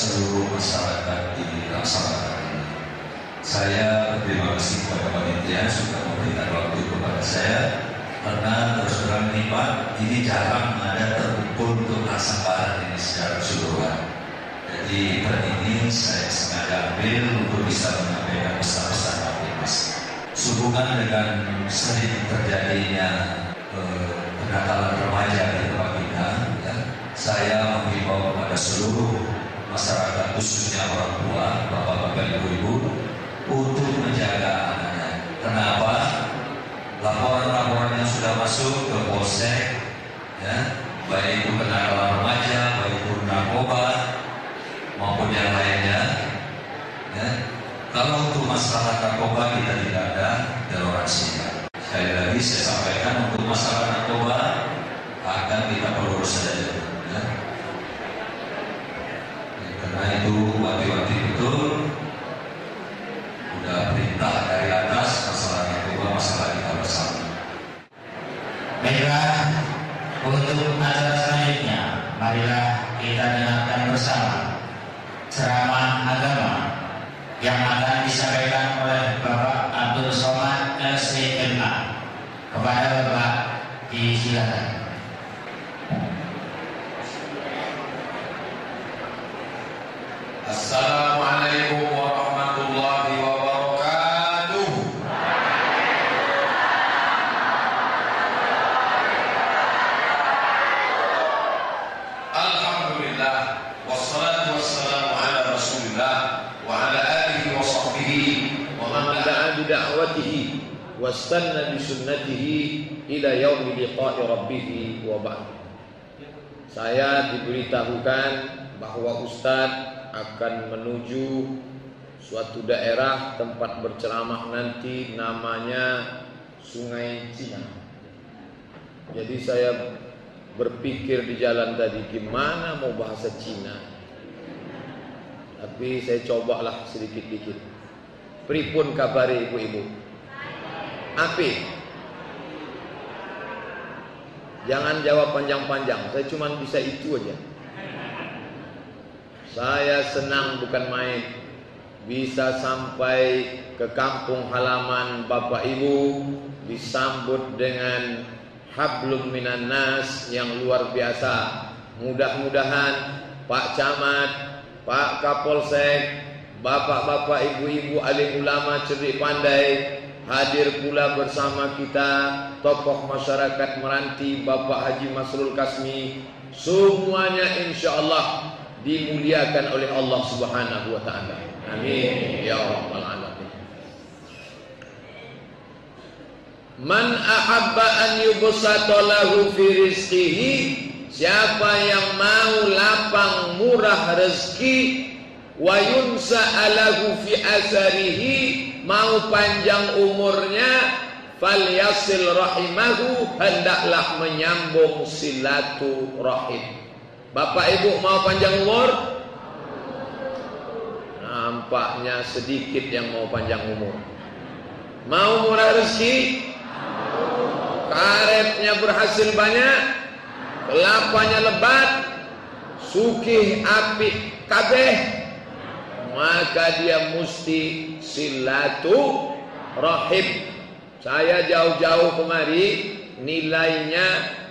seluruh masyarakat di Laksanakan ini. Saya berterima kasih kepada panitia sudah memberikan waktu kepada saya karena terus terang ini Pak, ini jarang ada terkumpul untuk Laksanakan ini secara keseluruhan. Jadi tren ini saya sengaja ambil untuk bisa menyampaikan pesan-pesan mas. Sehubungan dengan sering terjadinya eh, remaja di tempat kita, ya, saya menghimbau kepada seluruh masyarakat khususnya orang tua, bapak-bapak, ibu-ibu untuk menjaga anaknya. Kenapa? Laporan-laporan yang sudah masuk ke polsek, ya, baik itu kenakalan remaja, baik itu narkoba maupun yang lainnya. Ya. Kalau untuk masalah narkoba kita tidak ada toleransinya. Sekali lagi saya sampaikan untuk masalah narkoba akan kita perlu saja. Ya. Karena itu wajib-wajib betul. Udah perintah dari atas Masalah narkoba, masalah kita bersama. Baiklah Untuk acara selanjutnya Marilah kita dengarkan bersama Ceramah agama Yang akan disampaikan oleh Bapak Abdul Somad LCMA Kepada Bapak disilakan. Assalamualaikum warahmatullahi wabarakatuh. Alhamdulillah wastanna bi sunnatihi ila liqa'i rabbih wa ba'd. Saya diberitahukan bahwa Ustadz akan menuju suatu daerah tempat berceramah nanti namanya Sungai Cina. Jadi saya berpikir di jalan tadi gimana mau bahasa Cina. Tapi saya cobalah sedikit-dikit. Pripun kabari ibu-ibu? Api. Jangan jawab panjang-panjang. Saya cuma bisa itu aja. Saya senang bukan main. Bisa sampai ke kampung halaman Bapak Ibu Disambut dengan Hablum minan nas yang luar biasa. Mudah-mudahan Pak Camat, Pak Kapolsek, Bapak-bapak, ibu-ibu, alim ulama, cerdik pandai Hadir pula bersama kita Tokoh masyarakat Meranti Bapak Haji Masrul Kasmi. Semuanya insya Allah dimuliakan oleh Allah Subhanahu wa taala. Amin ya rabbal alamin. Man ahabba an yubsata lahu fi rizqihi Siapa yang mau lapang murah rezeki wa yunsa alahu fi asarihi mau panjang umurnya fal yasil rahimahu hendaklah menyambung silaturahim Bapak Ibu mau panjang umur? Nampaknya sedikit yang mau panjang umur. Mau murah rezeki? Karetnya berhasil banyak kelapanya lebat sukih api kabeh maka dia mesti silatu rahim. Saya jauh-jauh kemari nilainya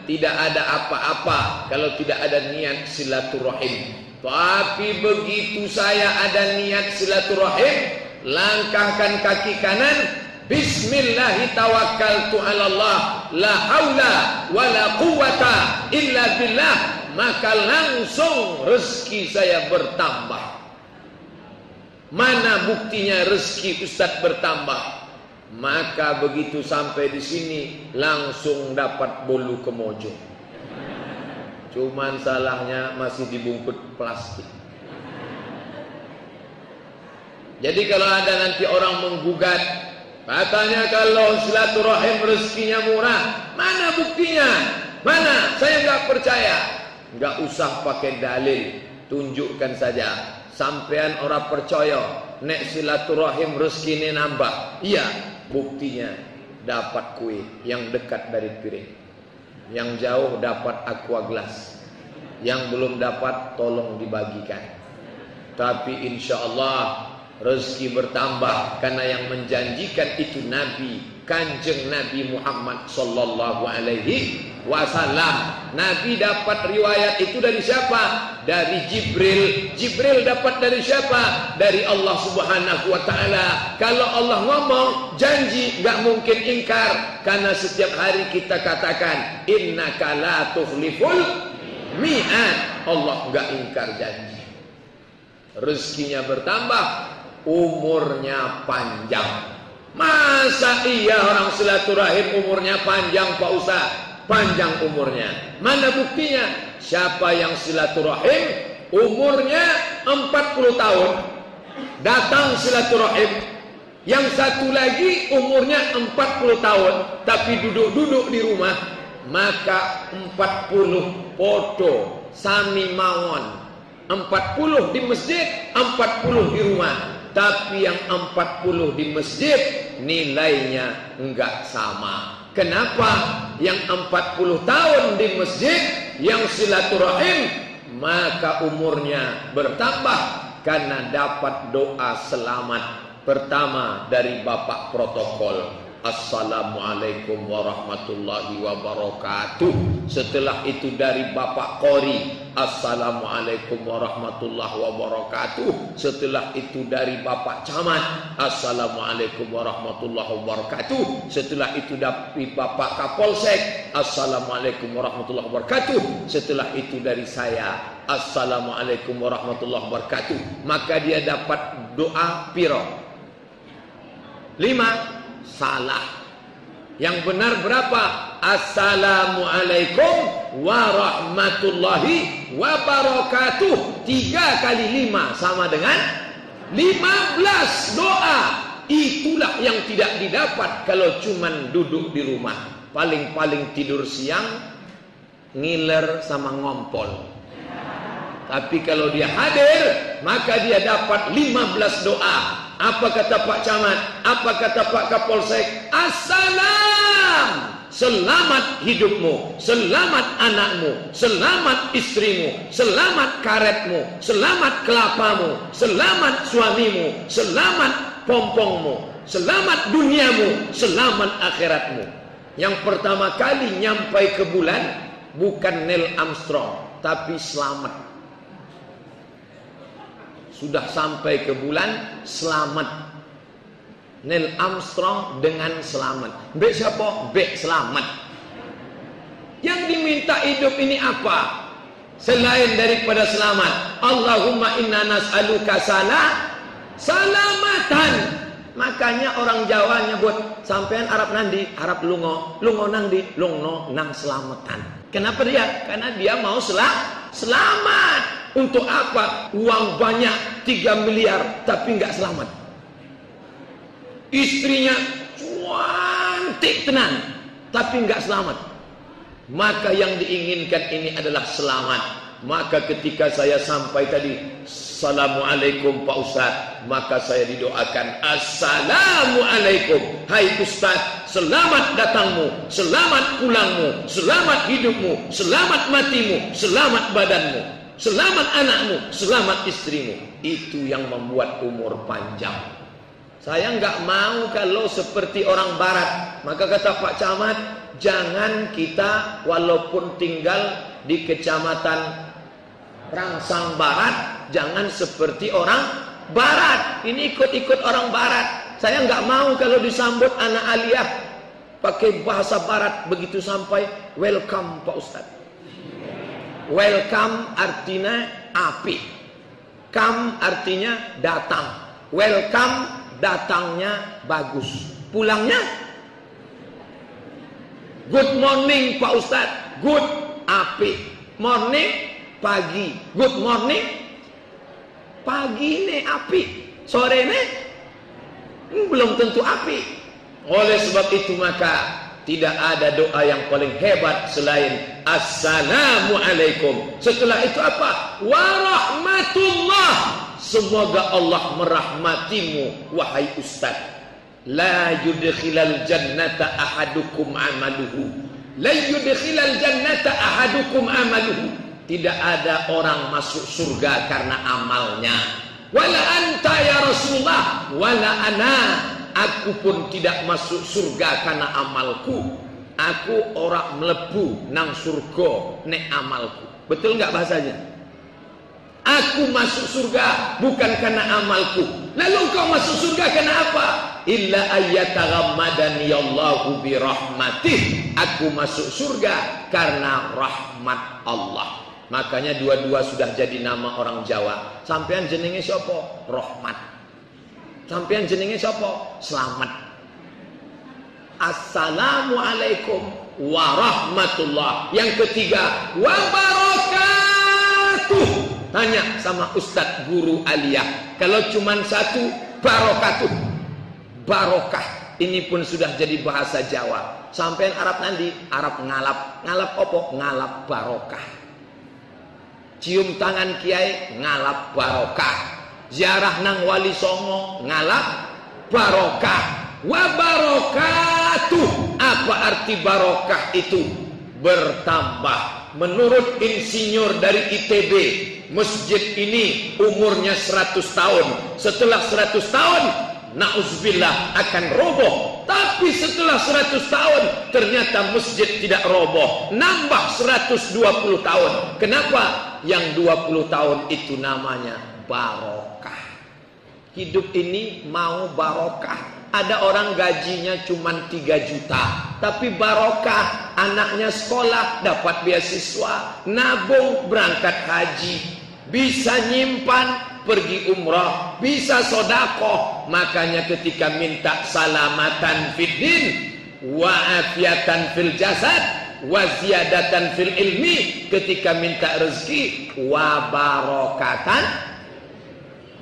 tidak ada apa-apa kalau tidak ada niat silaturahim. Tapi begitu saya ada niat silaturahim, langkahkan kaki kanan, Bismillahi tawakkaltu ala Allah, la haula wala quwata illa billah, maka langsung rezeki saya bertambah. Mana buktinya rezeki Ustaz bertambah? Maka begitu sampai di sini langsung dapat bolu kemojo. Cuman salahnya masih dibungkut plastik. Jadi kalau ada nanti orang menggugat, katanya kalau silaturahim rezekinya murah, mana buktinya? Mana? Saya nggak percaya. Nggak usah pakai dalil, tunjukkan saja sampean orang percaya nek silaturahim rezeki ini nambah iya buktinya dapat kue yang dekat dari piring. Yang jauh dapat aqua gelas yang belum dapat tolong dibagikan. Tapi insya Allah rezeki bertambah karena yang menjanjikan itu Nabi Kanjeng Nabi Muhammad sallallahu alaihi wasallam. Nabi dapat riwayat itu dari siapa? Dari Jibril. Jibril dapat dari siapa? Dari Allah Subhanahu wa taala. Kalau Allah ngomong janji enggak mungkin ingkar karena setiap hari kita katakan innaka la tukhliful mi'ad. Allah enggak ingkar janji. Rezekinya bertambah, umurnya panjang. Masa iya orang silaturahim umurnya panjang Pak Ustaz? Panjang umurnya. Mana buktinya? Siapa yang silaturahim umurnya 40 tahun. Datang silaturahim. Yang satu lagi umurnya 40 tahun. Tapi duduk-duduk di rumah. Maka 40 podo. Sami mawon. 40 di masjid, 40 di rumah. Tapi yang 40 di masjid nilainya enggak sama. Kenapa? Yang 40 tahun di masjid yang silaturahim maka umurnya bertambah karena dapat doa selamat pertama dari bapak protokol Assalamualaikum warahmatullahi wabarakatuh. Setelah itu dari Bapak Kori. Assalamualaikum warahmatullahi wabarakatuh. Setelah itu dari Bapak Camat. Assalamualaikum warahmatullahi wabarakatuh. Setelah itu dari Bapak Kapolsek. Assalamualaikum warahmatullahi wabarakatuh. Setelah itu dari saya. Assalamualaikum warahmatullahi wabarakatuh. Maka dia dapat doa piro. Lima salah. Yang benar berapa? Assalamualaikum warahmatullahi wabarakatuh. Tiga kali lima sama dengan lima belas doa. Itulah yang tidak didapat kalau cuma duduk di rumah. Paling-paling tidur siang, ngiler sama ngompol. Tapi kalau dia hadir, maka dia dapat lima belas doa apa kata Pak Camat? Apa kata Pak Kapolsek? Assalam. Selamat hidupmu, selamat anakmu, selamat istrimu, selamat karetmu, selamat kelapamu, selamat suamimu, selamat pompongmu, selamat duniamu, selamat akhiratmu. Yang pertama kali nyampai ke bulan bukan Neil Armstrong, tapi selamat sudah sampai ke bulan selamat. Neil Armstrong dengan selamat. Bek siapa? Bek selamat. Yang diminta hidup ini apa? selain daripada selamat. Allahumma inna nas'aluka salah salamatan. Makanya orang Jawa nyebut sampean Arab nandi Arab lungo lungo nang di lungo nang selamatan. Kenapa dia? karena dia mau selah selamat Untuk apa? Uang banyak 3 miliar tapi nggak selamat. Istrinya cantik tenan tapi nggak selamat. Maka yang diinginkan ini adalah selamat. Maka ketika saya sampai tadi Assalamualaikum Pak Ustaz Maka saya didoakan Assalamualaikum Hai Ustaz Selamat datangmu Selamat pulangmu Selamat hidupmu Selamat matimu Selamat badanmu Selamat anakmu Selamat istrimu Itu yang membuat umur panjang Saya nggak mau kalau seperti orang barat Maka kata Pak Camat Jangan kita walaupun tinggal di kecamatan rangsang barat, jangan seperti orang barat. Ini ikut-ikut orang barat. Saya nggak mau kalau disambut anak aliyah pakai bahasa barat begitu sampai welcome Pak Ustaz. Welcome artinya api. Come artinya datang. Welcome datangnya bagus. Pulangnya Good morning Pak Ustaz. Good api. Morning pagi. Good morning. Pagi ini api. Sore ini hmm, belum tentu api. Oleh sebab itu maka tidak ada doa yang paling hebat selain Assalamualaikum. Setelah itu apa? Warahmatullah. Semoga Allah merahmatimu wahai ustaz. La yudkhilal jannata ahadukum amaluhu. La yudkhilal jannata ahadukum amaluhu tidak ada orang masuk surga karena amalnya. Wala anta ya Rasulullah, wala ana. Aku pun tidak masuk surga karena amalku. Aku orang melebu nang surga nek amalku. Betul nggak bahasanya? Aku masuk surga bukan karena amalku. Lalu kau masuk surga karena apa? Illa ayyataghammadani Allahu bi rahmatih. Aku masuk surga karena rahmat Allah. Makanya dua-dua sudah jadi nama orang Jawa. Sampean jenenge siapa? Rahmat. Sampean jenenge siapa? Selamat. Assalamualaikum warahmatullah. Yang ketiga, wabarakatuh. Tanya sama Ustadz Guru Aliyah. Kalau cuma satu, barokatuh. Barokah. Ini pun sudah jadi bahasa Jawa. Sampean Arab nanti, Arab ngalap. Ngalap apa? Ngalap barokah cium tangan kiai ngalap barokah ziarah nang wali songo ngalap barokah wa barokatuh apa arti barokah itu? Bertambah. Menurut insinyur dari ITB masjid ini umurnya 100 tahun. Setelah 100 tahun Nauzubillah akan roboh. Tapi setelah 100 tahun Ternyata masjid tidak roboh. Nambah 120 tahun. Kenapa? Yang 20 tahun itu namanya barokah. Hidup ini mau barokah Ada orang gajinya cuma 3 juta Tapi barokah Anaknya sekolah dapat beasiswa Nabung berangkat haji Bisa nyimpan pergi umrah, bisa sodako. Makanya ketika minta salamatan fiddin, wa afiatan fil jasad, wa ziyadatan fil ilmi. Ketika minta rezeki, wa barokatan,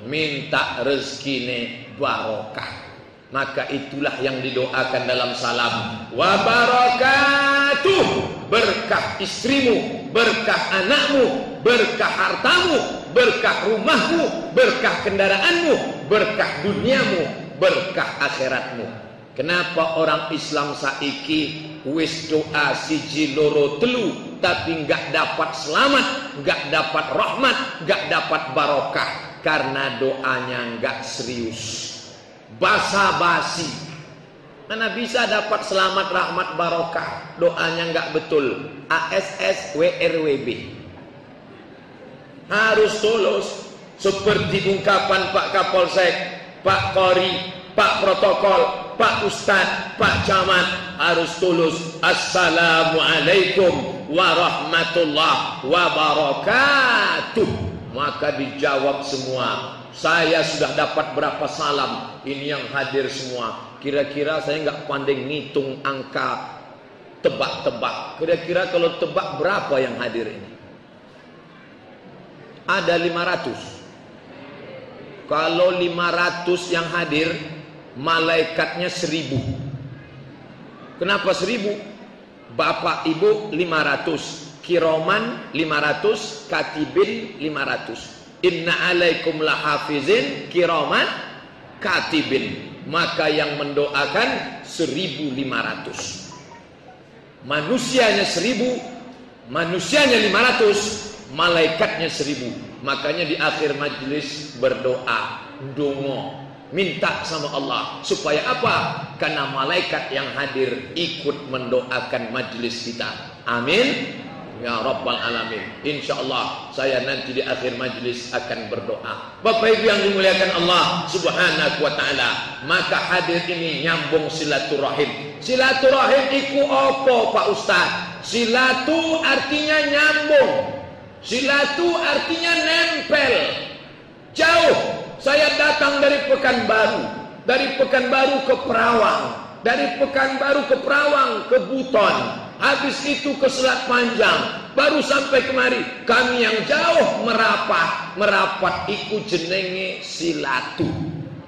minta rezeki ne barokah. Maka itulah yang didoakan dalam salam. Wa barakatuh. Berkah istrimu, berkah anakmu, berkah hartamu, berkah rumahmu, berkah kendaraanmu, berkah duniamu, berkah akhiratmu. Kenapa orang Islam saiki wis doa siji loro telu tapi nggak dapat selamat, nggak dapat rahmat, nggak dapat barokah karena doanya nggak serius. Basa-basi. Mana bisa dapat selamat, rahmat, barokah? Doanya nggak betul. ASS WRWB harus tulus seperti ungkapan Pak Kapolsek, Pak Kori, Pak Protokol, Pak Ustadz, Pak Camat harus tulus. Assalamualaikum warahmatullahi wabarakatuh. Maka dijawab semua. Saya sudah dapat berapa salam? Ini yang hadir semua. Kira-kira saya nggak pandai ngitung angka tebak-tebak. Kira-kira kalau tebak berapa yang hadir ini? ada 500. Kalau 500 yang hadir, malaikatnya 1000. Kenapa 1000? Bapak Ibu 500, kiroman 500, katibin 500. Inna alaikum lahafizin kiroman katibin. Maka yang mendoakan 1500. Manusianya 1000, manusianya 500, malaikatnya 1000. Makanya di akhir majlis berdoa, dongo, minta sama Allah supaya apa? Karena malaikat yang hadir ikut mendoakan majlis kita. Amin. Ya Rabbal Alamin. Insya Allah saya nanti di akhir majlis akan berdoa. Bapak Ibu yang dimuliakan Allah Subhanahu wa ta'ala Maka hadir ini nyambung silaturahim. Silaturahim iku opo Pak Ustaz? Silatu artinya nyambung. Silatu artinya nempel. Jauh. Saya datang dari Pekanbaru Dari Pekanbaru ke Perawang Dari Pekanbaru ke Perawang ke Buton Habis itu ke Selat Panjang, baru sampai kemari. Kami yang jauh merapat, merapat ikut jenenge silatu.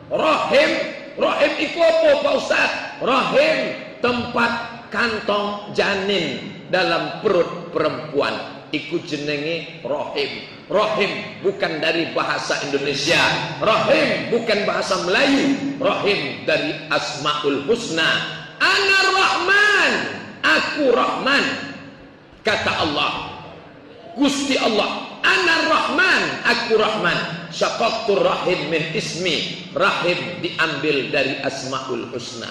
Rohim, rohim iku apa Pak Ustaz? Rohim tempat kantong janin dalam perut perempuan. Ikut jenenge rohim. Rohim bukan dari bahasa Indonesia. Rohim bukan bahasa Melayu. Rohim dari Asmaul Husna. Anar Rahman. Aku Rahman kata Allah. Gusti Allah, Ana Rahman, aku Rahman. Syaqaqtur rahim min ismi. Rahim diambil dari Asmaul Husna.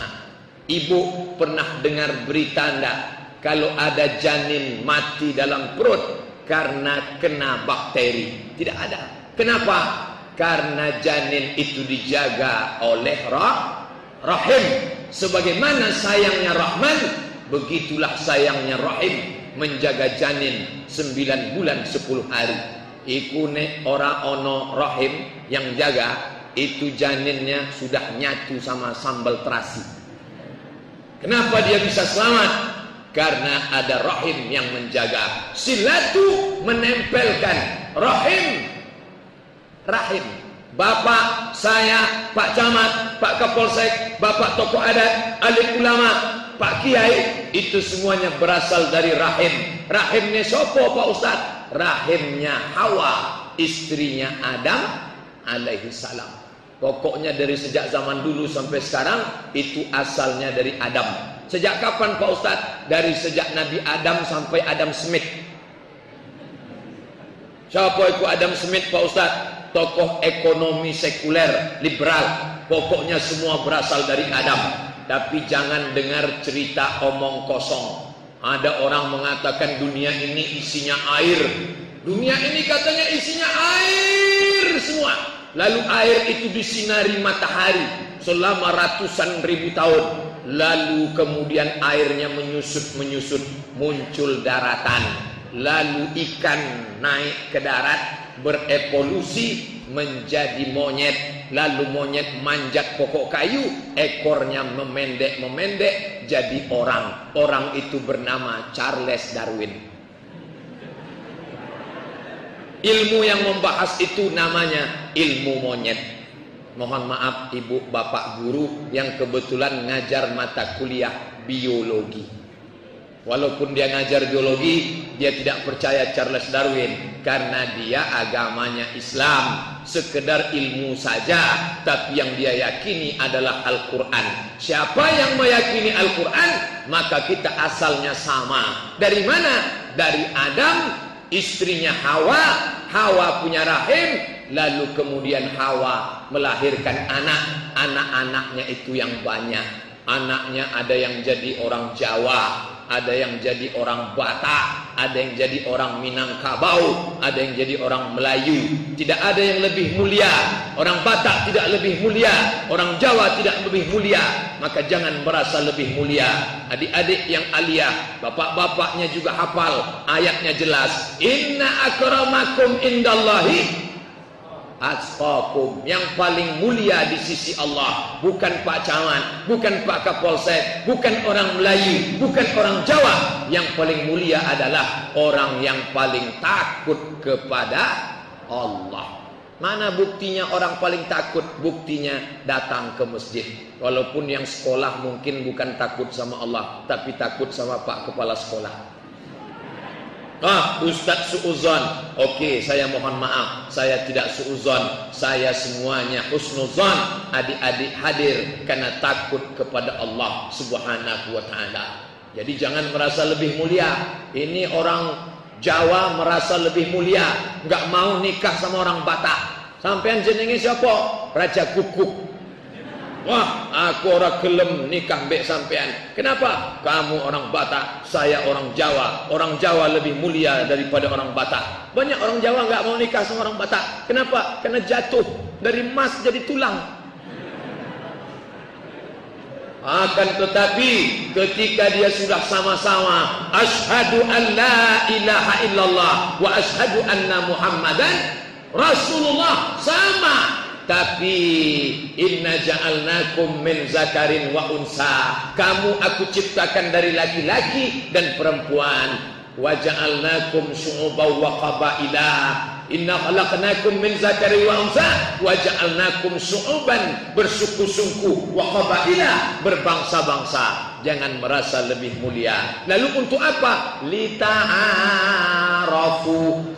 Ibu pernah dengar berita enggak kalau ada janin mati dalam perut karena kena bakteri? Tidak ada. Kenapa? Karena janin itu dijaga oleh rah rahim. Sebagaimana sayangnya Rahman Begitulah sayangnya rahim menjaga janin sembilan bulan sepuluh hari. Iku ne ora ono rahim yang jaga itu janinnya sudah nyatu sama sambal terasi. Kenapa dia bisa selamat? Karena ada rahim yang menjaga. Silatu menempelkan rahim rahim. Bapak saya, Pak Camat, Pak Kapolsek, Bapak tokoh adat, alim ulama, Pak Kiai itu semuanya berasal dari rahim. Rahimnya sopo Pak Ustaz? Rahimnya Hawa, istrinya Adam alaihi salam. Pokoknya dari sejak zaman dulu sampai sekarang itu asalnya dari Adam. Sejak kapan Pak Ustaz? Dari sejak Nabi Adam sampai Adam Smith. Siapa itu Adam Smith Pak Ustaz? Tokoh ekonomi sekuler, liberal. Pokoknya semua berasal dari Adam. Tapi jangan dengar cerita omong kosong. Ada orang mengatakan dunia ini isinya air. Dunia ini katanya isinya air semua. Lalu air itu disinari matahari selama ratusan ribu tahun. Lalu kemudian airnya menyusut-menyusut muncul daratan. Lalu ikan naik ke darat berevolusi menjadi monyet. Lalu monyet manjat pokok kayu ekornya memendek-memendek jadi orang. Orang itu bernama Charles Darwin. Ilmu yang membahas itu namanya ilmu monyet. Mohon maaf ibu bapak guru yang kebetulan ngajar mata kuliah biologi Walaupun dia ngajar biologi, dia tidak percaya Charles Darwin karena dia agamanya Islam, sekedar ilmu saja, tapi yang dia yakini adalah Al-Qur'an. Siapa yang meyakini Al-Qur'an, maka kita asalnya sama. Dari mana? Dari Adam, istrinya Hawa, Hawa punya rahim, lalu kemudian Hawa melahirkan anak, anak-anaknya itu yang banyak. Anaknya ada yang jadi orang Jawa, ada yang jadi orang Batak, ada yang jadi orang Minangkabau, ada yang jadi orang Melayu. Tidak ada yang lebih mulia. Orang Batak tidak lebih mulia, orang Jawa tidak lebih mulia. Maka jangan merasa lebih mulia. Adik-adik yang alia, bapak-bapaknya juga hafal. Ayatnya jelas. Inna akramakum indallahi atqakum yang paling mulia di sisi Allah bukan Pak Camat, bukan Pak Kapolsek, bukan orang Melayu, bukan orang Jawa. Yang paling mulia adalah orang yang paling takut kepada Allah. Mana buktinya orang paling takut? Buktinya datang ke masjid. Walaupun yang sekolah mungkin bukan takut sama Allah, tapi takut sama Pak Kepala Sekolah. Ah, Ustaz suuzon. Oke, saya mohon maaf. Saya tidak suuzon. Saya semuanya husnuzon. Adik-adik hadir karena takut kepada Allah Subhanahu wa taala. Jadi jangan merasa lebih mulia. Ini orang Jawa merasa lebih mulia, nggak mau nikah sama orang Batak. Sampean jenenge siapa? Raja Kukuk. Wah, aku orang gelem nikah mbek sampean. Kenapa? Kamu orang Batak, saya orang Jawa. Orang Jawa lebih mulia daripada orang Batak. Banyak orang Jawa nggak mau nikah sama orang Batak. Kenapa? Karena jatuh dari emas jadi tulang. Akan tetapi ketika dia sudah sama-sama asyhadu an la ilaha illallah wa asyhadu anna muhammadan rasulullah sama tapi inna ja'alnakum min zakarin wa unsa kamu aku ciptakan dari laki-laki dan perempuan wa ja'alnakum syu'uban wa qabaila Inna khalaqnakum min zakari wa unsa wa ja'alnakum syu'uban bersuku-suku wa qabaila berbangsa-bangsa. Jangan merasa lebih mulia. Lalu untuk apa? Lita'arafu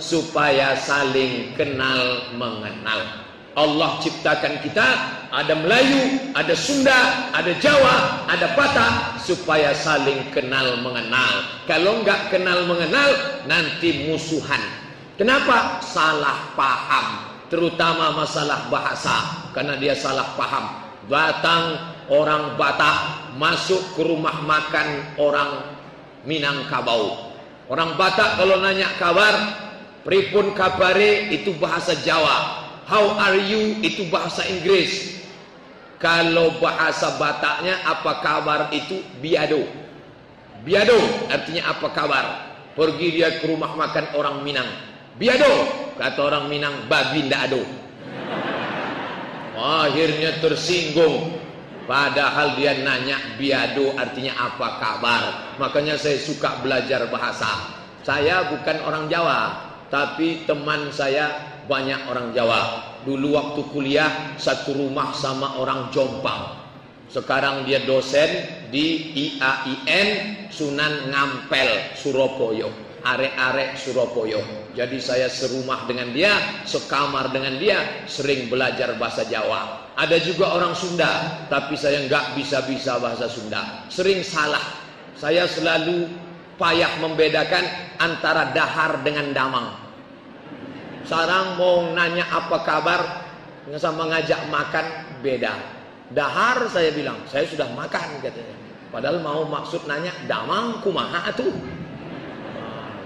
supaya saling kenal mengenal. Allah ciptakan kita ada Melayu, ada Sunda, ada Jawa, ada Batak supaya saling kenal mengenal. Kalau enggak kenal mengenal nanti musuhan. Kenapa? Salah paham. Terutama masalah bahasa. Karena dia salah paham. Datang orang Batak masuk ke rumah makan orang Minangkabau. Orang Batak kalau nanya kabar, pripun kabare itu bahasa Jawa. How are you itu bahasa Inggris. Kalau bahasa Bataknya apa kabar itu biado. Biado artinya apa kabar. Pergi dia ke rumah makan orang Minang. Biado, kata orang Minang, babi ndak ado. Akhirnya tersinggung. Padahal dia nanya biado artinya apa kabar. Makanya saya suka belajar bahasa. Saya bukan orang Jawa, tapi teman saya banyak orang Jawa. Dulu waktu kuliah satu rumah sama orang Jombang. Sekarang dia dosen di IAIN Sunan Ngampel, Surabaya arek-arek Surabaya. Jadi saya serumah dengan dia, sekamar dengan dia, sering belajar bahasa Jawa. Ada juga orang Sunda, tapi saya nggak bisa-bisa bahasa Sunda. Sering salah. Saya selalu payah membedakan antara dahar dengan damang. Sarang mau nanya apa kabar, sama ngajak makan beda. Dahar saya bilang, saya sudah makan katanya. Padahal mau maksud nanya damang kumaha tuh.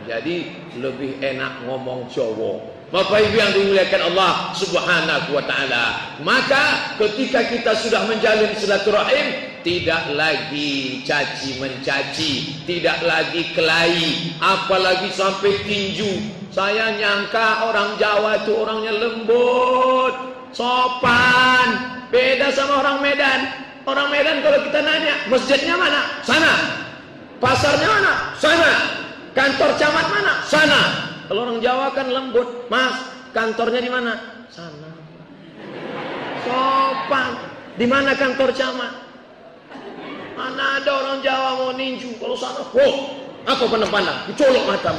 Jadi lebih enak ngomong Jawa. Bapak Ibu yang dimuliakan Allah Subhanahu wa taala. Maka ketika kita sudah menjalin silaturahim, tidak lagi caci mencaci, tidak lagi kelahi, apalagi sampai tinju. Saya nyangka orang Jawa itu orangnya lembut, sopan, beda sama orang Medan. Orang Medan kalau kita nanya, masjidnya mana? Sana. Pasarnya mana? Sana. Kantor camat mana? Sana. Kalau orang Jawa kan lembut. Mas, kantornya di mana? Sana. Sopan. Di mana kantor camat? Mana ada orang Jawa mau ninju? Kalau sana, wow, apa pandang-pandang? Dicolok mata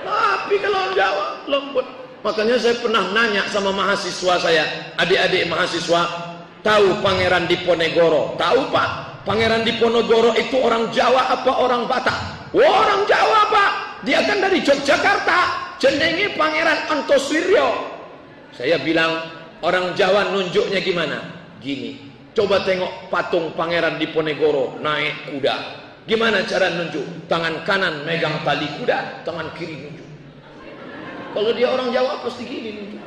Tapi kalau orang Jawa lembut. Makanya saya pernah nanya sama mahasiswa saya, adik-adik mahasiswa, tahu Pangeran Diponegoro? Tahu Pak? Pangeran Diponegoro itu orang Jawa apa orang Batak? Orang Jawa pak, dia kan dari Yogyakarta, jenenge Pangeran Antoswiryo. Saya bilang orang Jawa nunjuknya gimana? Gini, coba tengok patung Pangeran Diponegoro naik kuda. Gimana cara nunjuk? Tangan kanan megang tali kuda, tangan kiri nunjuk. Kalau dia orang Jawa pasti gini nunjuk.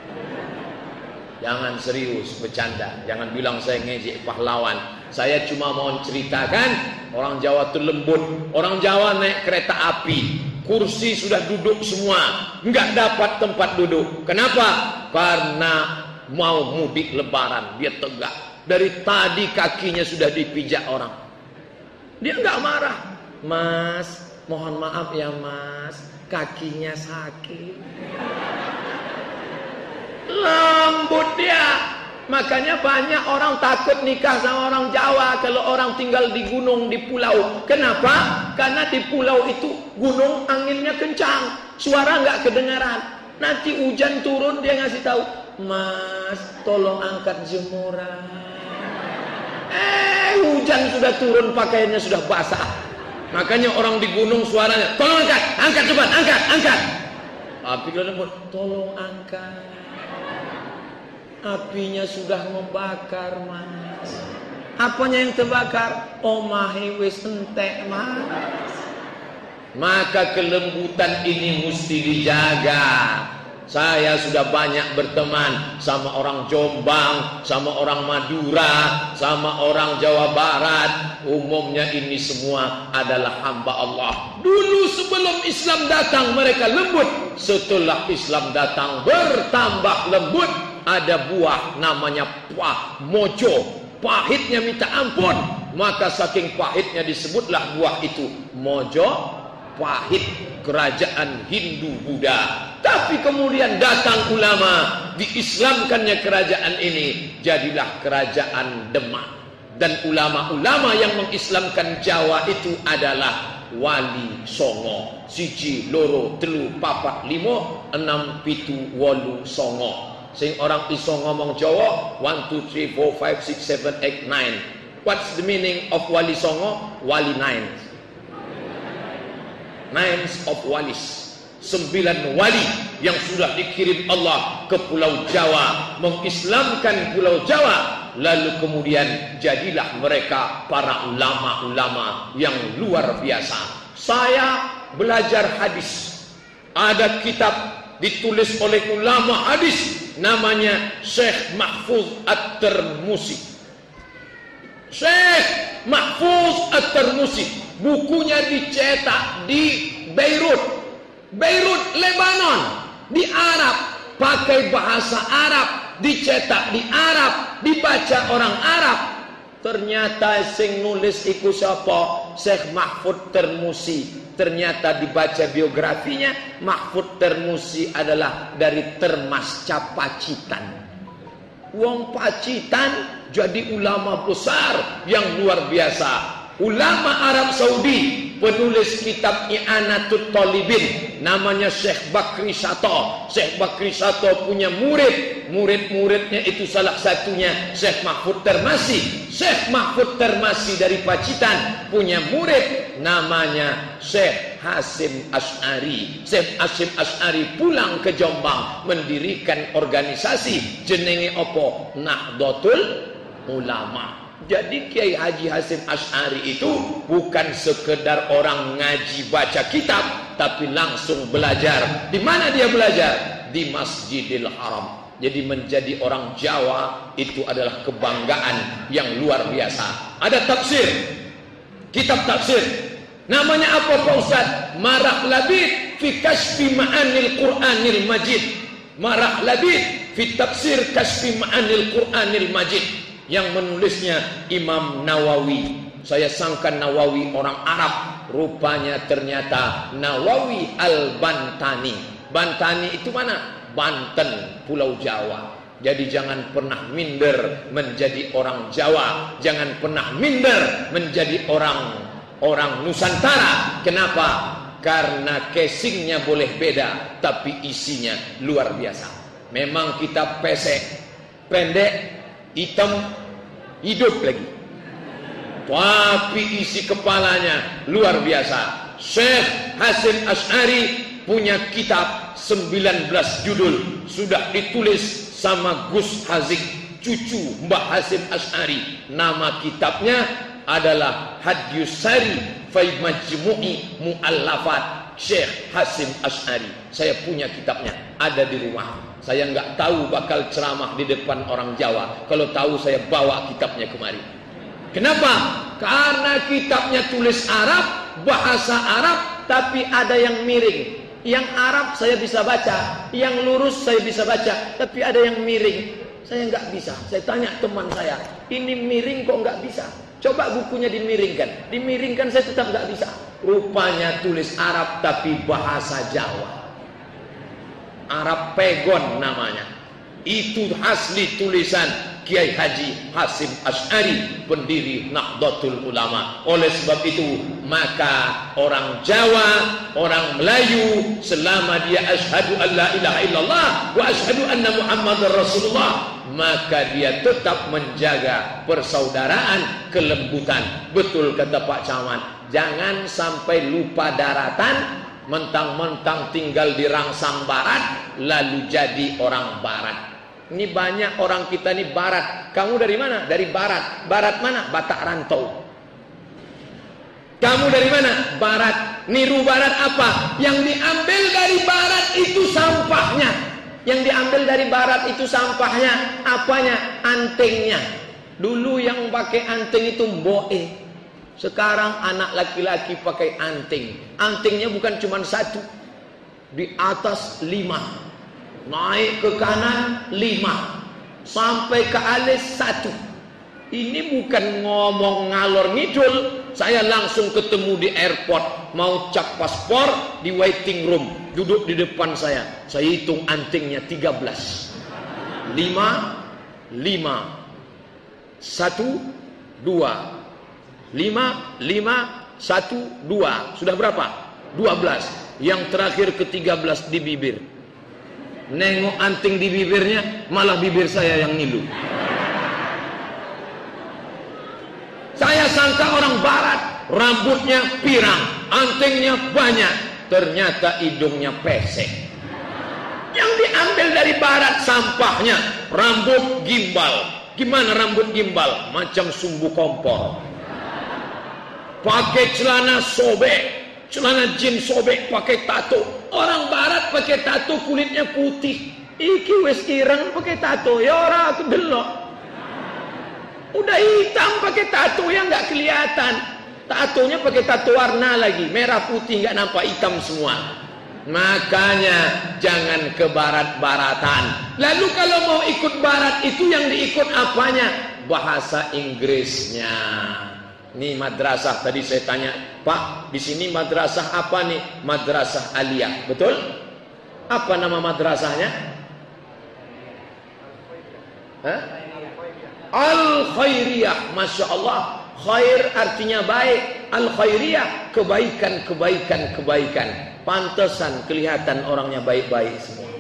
Jangan serius bercanda, jangan bilang saya ngejek pahlawan. Saya cuma mau ceritakan orang Jawa itu lembut. Orang Jawa naik kereta api, kursi sudah duduk semua, nggak dapat tempat duduk. Kenapa? Karena mau mudik lebaran, dia tegak. Dari tadi kakinya sudah dipijak orang. Dia nggak marah. Mas, mohon maaf ya mas, kakinya sakit. Lembut dia. Makanya banyak orang takut nikah sama orang Jawa kalau orang tinggal di gunung, di pulau. Kenapa? Karena di pulau itu gunung anginnya kencang, suara nggak kedengaran. Nanti hujan turun dia ngasih tahu, Mas, tolong angkat jemuran. Eh, hujan sudah turun, pakaiannya sudah basah. Makanya orang di gunung suaranya, tolong angkat, angkat cepat, angkat, angkat. Tapi kalau tolong angkat apinya sudah membakar mas apanya yang terbakar omahe wis entek mas maka kelembutan ini mesti dijaga saya sudah banyak berteman sama orang Jombang, sama orang Madura, sama orang Jawa Barat. Umumnya ini semua adalah hamba Allah. Dulu sebelum Islam datang mereka lembut. Setelah Islam datang bertambah lembut ada buah namanya buah mojo. Pahitnya minta ampun. Maka saking pahitnya disebutlah buah itu. Mojo pahit kerajaan Hindu Buddha. Tapi kemudian datang ulama diislamkannya kerajaan ini jadilah kerajaan Demak. Dan ulama-ulama yang mengislamkan Jawa itu adalah Wali Songo siji loro telu papat limo enam pitu wolu songo Sing orang iso ngomong Jawa 1 2 3 4 5 6 7 8 9. What's the meaning of wali songo? Wali nine. Nines of walis. Sembilan wali yang sudah dikirim Allah ke Pulau Jawa, mengislamkan Pulau Jawa, lalu kemudian jadilah mereka para ulama-ulama yang luar biasa. Saya belajar hadis. Ada kitab ditulis oleh ulama hadis namanya Syekh Mahfuz At-Termusi. Syekh Mahfuz At-Termusi. Bukunya dicetak di Beirut. Beirut, Lebanon. Di Arab. Pakai bahasa Arab. Dicetak di Arab. Dibaca orang Arab. Ternyata sing nulis iku sapa? Syekh Mahfuz Termusi ternyata dibaca biografinya Mahfud Termusi adalah dari Termas Capacitan. Wong Pacitan jadi ulama besar yang luar biasa ulama Arab Saudi penulis kitab I'anatul Talibin. Namanya Syekh Bakri Sato. Syekh Bakri Sato punya murid. Murid-muridnya itu salah satunya Syekh Mahfud Termasi Syekh Mahfud Termasi dari Pacitan punya murid. Namanya Syekh Hasim Ash'ari. Syekh Hasim Ash'ari pulang ke Jombang mendirikan organisasi. Jenenge opo Nahdlatul Ulama jadi Kiai Haji Hasim Ash'ari itu bukan sekedar orang ngaji baca kitab, tapi langsung belajar. Di mana dia belajar? Di Masjidil Haram. Jadi menjadi orang Jawa itu adalah kebanggaan yang luar biasa. Ada tafsir, kitab tafsir. Namanya apa Pak Ustaz? Marah Labid fi kasfi ma'anil Qur'anil Majid. Marah Labid fi tafsir kasfi ma'anil Qur'anil Majid yang menulisnya Imam Nawawi. Saya sangka Nawawi orang Arab, rupanya ternyata Nawawi Al-Bantani. Bantani itu mana? Banten, Pulau Jawa. Jadi jangan pernah minder menjadi orang Jawa, jangan pernah minder menjadi orang orang Nusantara. Kenapa? Karena casingnya boleh beda, tapi isinya luar biasa. Memang kita pesek, pendek, hitam hidup lagi. Tapi isi kepalanya luar biasa. Syekh Hasim Ash'ari punya kitab 19 judul. Sudah ditulis sama Gus Hazik cucu Mbah Hasim Ash'ari. Nama kitabnya adalah Hadyus Sari Fai Majmu'i Mu'allafat. Syekh Hasim Ash'ari. Saya punya kitabnya. Ada di rumah saya nggak tahu bakal ceramah di depan orang Jawa. Kalau tahu saya bawa kitabnya kemari. Kenapa? Karena kitabnya tulis Arab, bahasa Arab, tapi ada yang miring. Yang Arab saya bisa baca, yang lurus saya bisa baca, tapi ada yang miring. Saya nggak bisa. Saya tanya teman saya, ini miring kok nggak bisa? Coba bukunya dimiringkan. Dimiringkan saya tetap nggak bisa. Rupanya tulis Arab tapi bahasa Jawa. Arab Pegon namanya. Itu asli tulisan Kiai Haji Hasim Ash'ari pendiri Nahdlatul Ulama. Oleh sebab itu, maka orang Jawa, orang Melayu selama dia asyhadu alla ilaha illallah wa asyhadu anna Muhammadar Rasulullah, maka dia tetap menjaga persaudaraan, kelembutan. Betul kata Pak Camat, jangan sampai lupa daratan mentang-mentang tinggal di Rangsang Barat lalu jadi orang barat ini banyak orang kita ini barat. Kamu dari mana? Dari barat. Barat mana? Batak Rantau. Kamu dari mana? Barat. Niru barat apa? Yang diambil dari barat itu sampahnya. Yang diambil dari barat itu sampahnya. Apanya? Antingnya. Dulu yang pakai anting itu mboe. Sekarang anak laki-laki pakai anting. Antingnya bukan cuma satu. Di atas lima. Naik ke kanan lima. Sampai ke alis satu. Ini bukan ngomong ngalor ngidul. Saya langsung ketemu di airport. Mau cap paspor di waiting room. Duduk di depan saya. Saya hitung antingnya 13 lima lima. Satu dua lima lima satu dua sudah berapa 12 yang terakhir ke 13 di bibir Nengok anting di bibirnya, malah bibir saya yang ngilu. Saya sangka orang barat, rambutnya pirang, antingnya banyak, ternyata hidungnya pesek. Yang diambil dari barat sampahnya, rambut gimbal. Gimana rambut gimbal? Macam sumbu kompor. Pakai celana sobek, celana jeans sobek pakai tato. Orang barat pakai tato kulitnya putih. Iki wes ireng pakai tato. Ya orang aku delok. Udah hitam pakai tato yang nggak kelihatan. Tatonya pakai tato warna lagi, merah putih nggak nampak hitam semua. Makanya jangan ke barat-baratan. Lalu kalau mau ikut barat itu yang diikut apanya? Bahasa Inggrisnya. Ini madrasah tadi saya tanya, Pak, di sini madrasah apa nih? Madrasah Aliyah, betul? Apa nama madrasahnya? Al Khairiyah, masya Allah. Khair artinya baik. Al Khairiyah, kebaikan, kebaikan, kebaikan. Pantesan kelihatan orangnya baik-baik semua.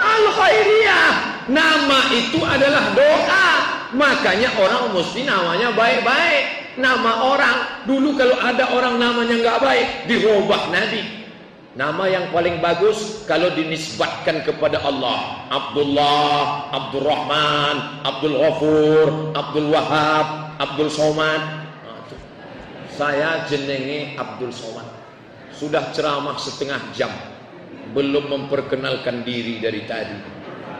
Al Khairiyah, nama itu adalah doa. Makanya orang mesti namanya baik-baik. Nama orang dulu kalau ada orang namanya nggak baik dirubah Nabi. Nama yang paling bagus kalau dinisbatkan kepada Allah. Abdullah, Abdurrahman, Abdul Ghafur, Abdul Wahab, Abdul Somad. Nah, Saya jenenge Abdul Somad. Sudah ceramah setengah jam. Belum memperkenalkan diri dari tadi.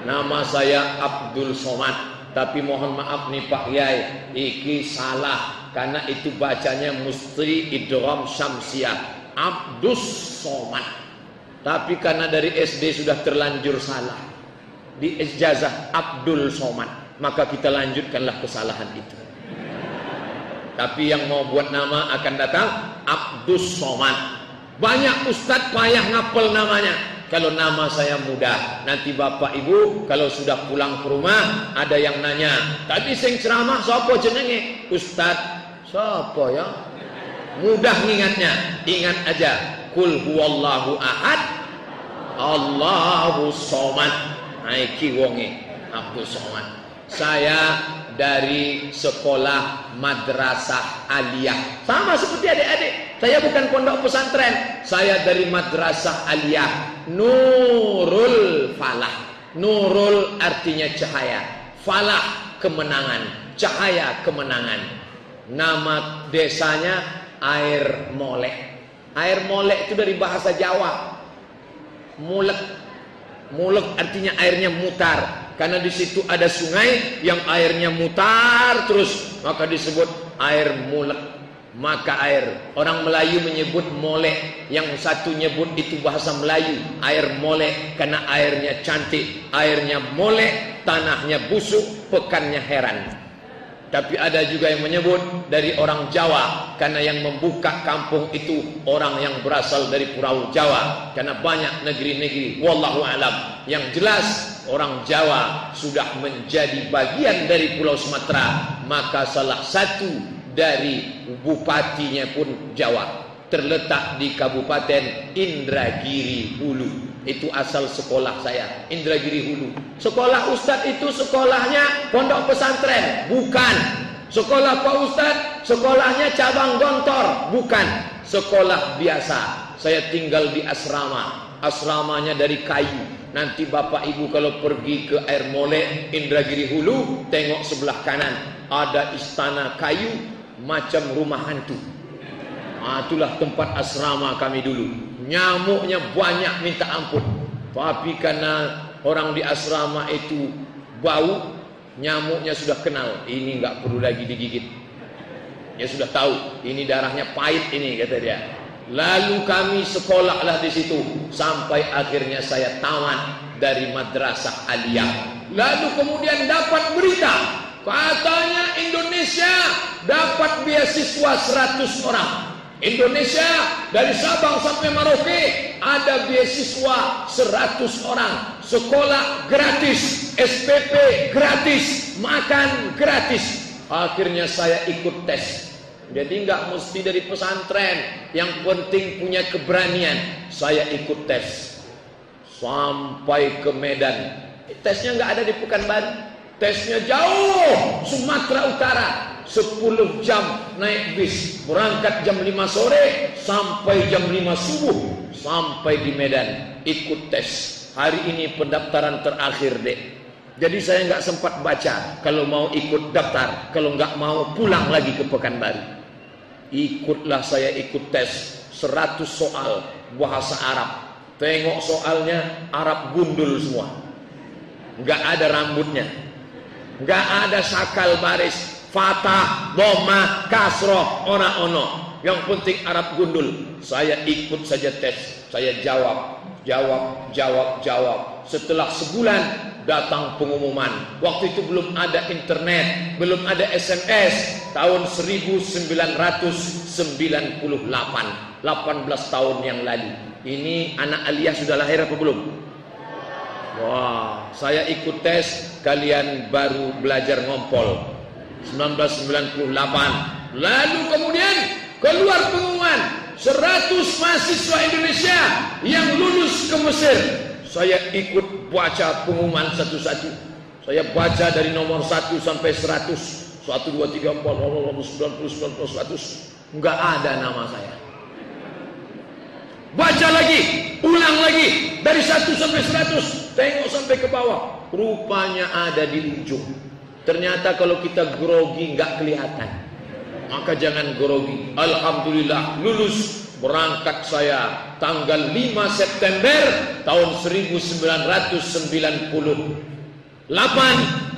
Nama saya Abdul Somad. Tapi mohon maaf nih Pak Yai, iki salah karena itu bacanya mesti idgham syamsiah. Abdus Somad. Tapi karena dari SD sudah terlanjur salah. Di ijazah Abdul Somad, maka kita lanjutkanlah kesalahan itu. Tapi yang mau buat nama akan datang Abdus Somad. Banyak ustadz payah ngapel namanya. Kalau nama saya mudah, nanti bapak ibu kalau sudah pulang ke rumah ada yang nanya, tadi sing ceramah siapa jenenge? Ustad, siapa ya? Mudah ingatnya, ingat aja. Kul huwallahu ahad, Allahu somad. Naiki wonge, Abdul Somad. Saya dari sekolah madrasah aliyah. Sama seperti adik-adik. Saya bukan pondok pesantren. Saya dari madrasah aliyah. Nurul falah. Nurul artinya cahaya. Falah kemenangan. Cahaya kemenangan. Nama desanya air molek. Air molek itu dari bahasa Jawa. Mulek. Mulek artinya airnya mutar karena di situ ada sungai yang airnya mutar terus maka disebut air mulek maka air. Orang Melayu menyebut molek. Yang satu nyebut itu bahasa Melayu. Air molek karena airnya cantik. Airnya molek tanahnya busuk pekannya heran. Tapi ada juga yang menyebut dari orang Jawa. Karena yang membuka kampung itu orang yang berasal dari Pulau Jawa. Karena banyak negeri-negeri. Wallahu alam. Yang jelas orang Jawa sudah menjadi bagian dari Pulau Sumatera, maka salah satu dari bupatinya pun Jawa terletak di Kabupaten Indragiri Hulu. Itu asal sekolah saya, Indragiri Hulu. Sekolah Ustadz itu sekolahnya pondok pesantren, bukan. Sekolah Pak Ustadz, sekolahnya cabang gontor, bukan. Sekolah biasa. Saya tinggal di asrama. Asramanya dari kayu. Nanti Bapak Ibu kalau pergi ke Air Mole, Indragiri Hulu, tengok sebelah kanan. Ada istana kayu macam rumah hantu. Ah, itulah tempat asrama kami dulu. Nyamuknya banyak minta ampun. Tapi karena orang di asrama itu bau, nyamuknya sudah kenal. Ini nggak perlu lagi digigit. Dia sudah tahu, ini darahnya pahit ini kata dia. Lalu kami sekolahlah di situ sampai akhirnya saya tamat dari madrasah aliyah. Lalu kemudian dapat berita katanya Indonesia dapat beasiswa 100 orang. Indonesia dari Sabang sampai Merauke ada beasiswa 100 orang, sekolah gratis, SPP gratis, makan gratis. Akhirnya saya ikut tes. Jadi nggak mesti dari pesantren, yang penting punya keberanian. Saya ikut tes sampai ke Medan. Tesnya nggak ada di Pekanbaru, tesnya jauh. Sumatera Utara. 10 jam naik bis. Berangkat jam 5 sore sampai jam 5 subuh sampai di Medan. Ikut tes. Hari ini pendaftaran terakhir dek. Jadi saya nggak sempat baca kalau mau ikut daftar kalau nggak mau pulang lagi ke Pekanbaru. Ikutlah saya ikut tes. 100 soal bahasa Arab. Tengok soalnya Arab gundul semua. Nggak ada rambutnya nggak ada sakal baris Fatah, Doma, Kasroh, Ona Ono. Yang penting Arab gundul. Saya ikut saja tes. Saya jawab, jawab, jawab, jawab. Setelah sebulan datang pengumuman. Waktu itu belum ada internet, belum ada SMS. Tahun 1998, 18 tahun yang lalu. Ini anak Aliyah sudah lahir apa belum? Wah, saya ikut tes, kalian baru belajar ngompol. 1998 lalu kemudian keluar pengumuman 100 mahasiswa Indonesia yang lulus ke Mesir. Saya ikut baca pengumuman satu-satu. Saya baca dari nomor 1 sampai 100 1, 2, 3, 4, 5, 6, 90, 90, 100 enggak ada nama saya baca lagi ulang lagi. Dari 1 sampai 100 tengok sampai ke bawah. Rupanya ada di ujung. Ternyata kalau kita grogi nggak kelihatan. Maka jangan grogi. Alhamdulillah lulus berangkat saya tanggal 5 September tahun 1998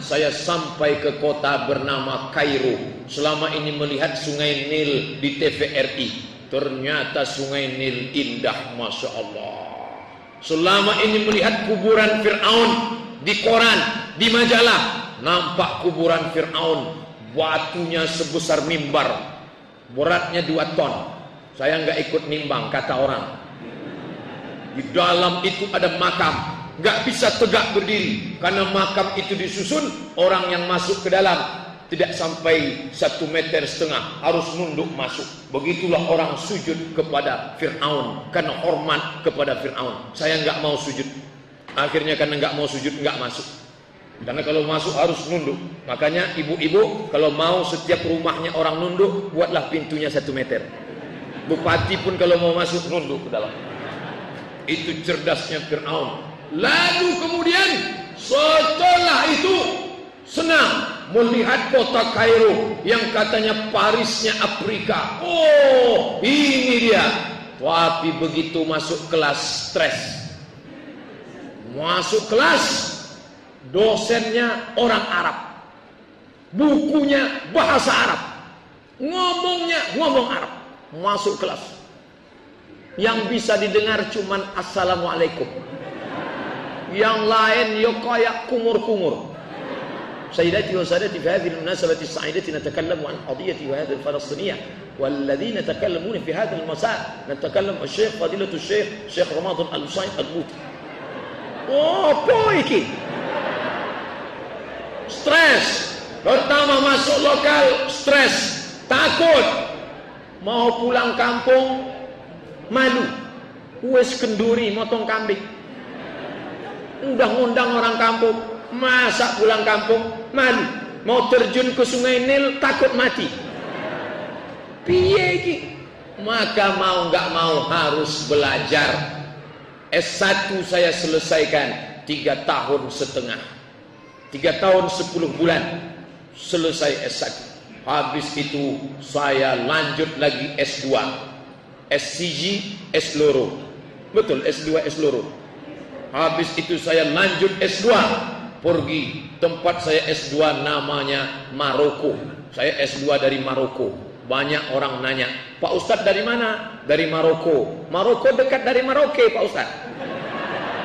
saya sampai ke kota bernama Kairo. Selama ini melihat sungai Nil di TVRI ternyata sungai Nil indah Masya Allah. Selama ini melihat kuburan Fir'aun di koran di majalah nampak kuburan Fir'aun batunya sebesar mimbar beratnya dua ton. Saya nggak ikut nimbang kata orang. Di dalam itu ada makam. Nggak bisa tegak berdiri. Karena makam itu disusun orang yang masuk ke dalam tidak sampai satu meter setengah harus nunduk masuk begitulah orang sujud kepada Fir'aun karena hormat kepada Fir'aun saya nggak mau sujud akhirnya karena nggak mau sujud nggak masuk karena kalau masuk harus nunduk. Makanya ibu-ibu kalau mau setiap rumahnya orang nunduk, buatlah pintunya satu meter. Bupati pun kalau mau masuk nunduk ke dalam. Itu cerdasnya Fir'aun. Lalu kemudian setelah itu senang melihat kota Kairo yang katanya Parisnya Afrika. Oh, ini dia. Tapi begitu masuk kelas stres. Masuk kelas dosennya orang Arab bukunya bahasa Arab ngomongnya ngomong Arab masuk kelas yang bisa didengar cuman assalamualaikum yang lain yo kayak kumur-kumur سيداتي وسادتي في هذه المناسبة السعيدة نتكلم عن قضية هذه الفلسطينية. والذين تكلمون في هذا المساء نتكلم الشيخ فضيلة الشيخ الشيخ رمضان الوسيم الموتي. اوه بويكي ستريس بتاما masuk lokal ستريس takut. Mau pulang kampung malu. Wes kenduri motong kambing. Udah ngundang orang kampung masa pulang kampung. Malu. Mau terjun ke sungai Nil, takut mati. Piye Maka mau nggak mau harus belajar S1 saya selesaikan tiga tahun setengah. Tiga tahun sepuluh bulan selesai S1. Habis itu saya lanjut lagi S2. SCG, S loro. Betul, S2, S loro. Habis itu saya lanjut S2. Pergi tempat saya S2 namanya Maroko. Saya S2 dari Maroko. Banyak orang nanya, Pak Ustadz dari mana? Dari Maroko. Maroko dekat dari Maroke, Pak Ustadz.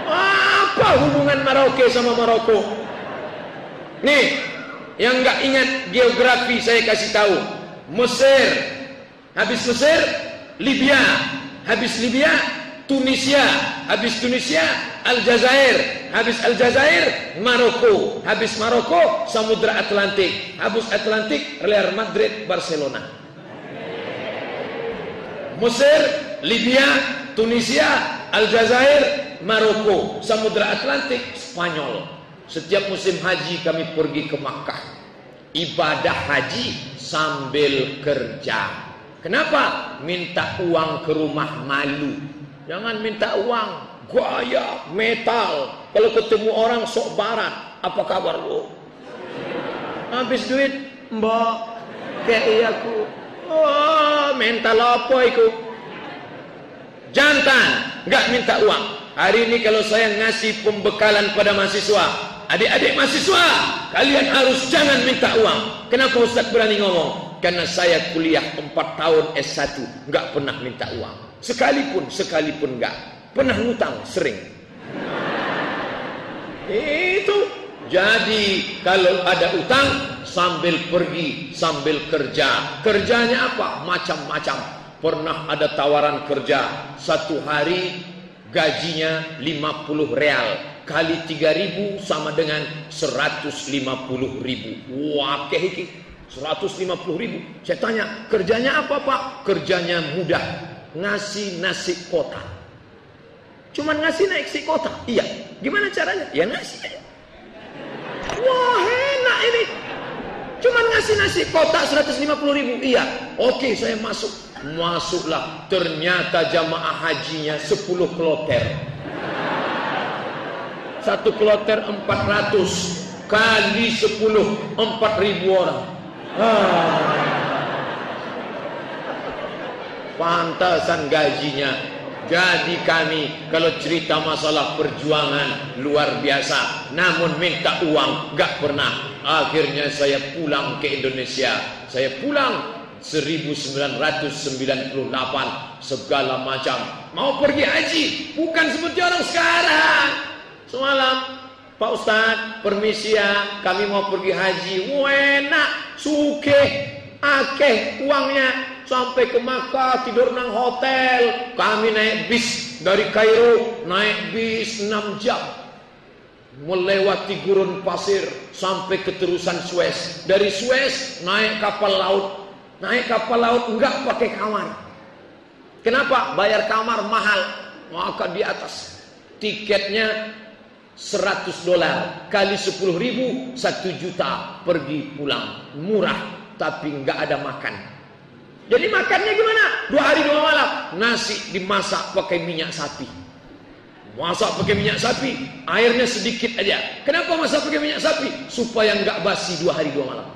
Apa hubungan Maroke sama Maroko? Nih, yang nggak ingat geografi saya kasih tahu. Mesir, habis Mesir, Libya, habis Libya, Tunisia, habis Tunisia, Aljazair, habis Aljazair, Maroko, habis Maroko, Samudra Atlantik, habis Atlantik, Real Madrid, Barcelona. Mesir, Libya, Tunisia, Aljazair, Maroko, Samudra Atlantik, Spanyol. Setiap musim haji kami pergi ke Makkah. Ibadah haji sambil kerja. Kenapa? Minta uang ke rumah malu. Jangan minta uang. Gaya, metal. Kalau ketemu orang sok barat. Apa kabar lu? Habis duit, mbak. Kayak iyaku. Oh, mental apa itu? Jantan, nggak minta uang. Hari ini kalau saya ngasih pembekalan pada mahasiswa, adik-adik mahasiswa, kalian harus jangan minta uang. Kenapa Ustaz berani ngomong? Karena saya kuliah 4 tahun S1, nggak pernah minta uang. Sekalipun, sekalipun nggak. Pernah ngutang, sering. Itu. Jadi kalau ada utang, sambil pergi, sambil kerja. Kerjanya apa? Macam-macam. Pernah ada tawaran kerja satu hari gajinya 50 real kali 3000 sama dengan 150 ribu. Wah, kehiki. 150 ribu. Saya tanya, kerjanya apa pak? Kerjanya mudah. Ngasih nasi kota. Cuman ngasih nasi kota. Iya. Gimana caranya? Ya ngasih. Wah, enak ini. Cuma ngasih nasi kotak 150 ribu. Iya. Oke saya masuk. Masuklah. Ternyata jamaah hajinya 10 kloter. Satu kloter 400. Kali 10. 4 ribu orang. Ah. Pantasan gajinya. Jadi kami kalau cerita masalah perjuangan luar biasa. Namun minta uang gak pernah. Akhirnya saya pulang ke Indonesia. Saya pulang 1998 Segala macam. Mau pergi haji Bukan seperti orang sekarang. Semalam Pak Ustadz permisi ya. Kami mau pergi haji. Enak. Suke Akeh uangnya sampai ke Makkah tidur nang hotel. Kami naik bis dari Kairo naik bis 6 jam. Melewati gurun pasir sampai ke terusan Suez. Dari Suez naik kapal laut. Naik kapal laut enggak pakai kamar. Kenapa? Bayar kamar mahal. Maka di atas tiketnya 100 dolar kali 10 ribu 1 juta pergi pulang. Murah tapi enggak ada makan jadi makannya gimana? Dua hari dua malam. Nasi dimasak pakai minyak sapi. Masak pakai minyak sapi, airnya sedikit aja. Kenapa masak pakai minyak sapi? Supaya nggak basi dua hari dua malam.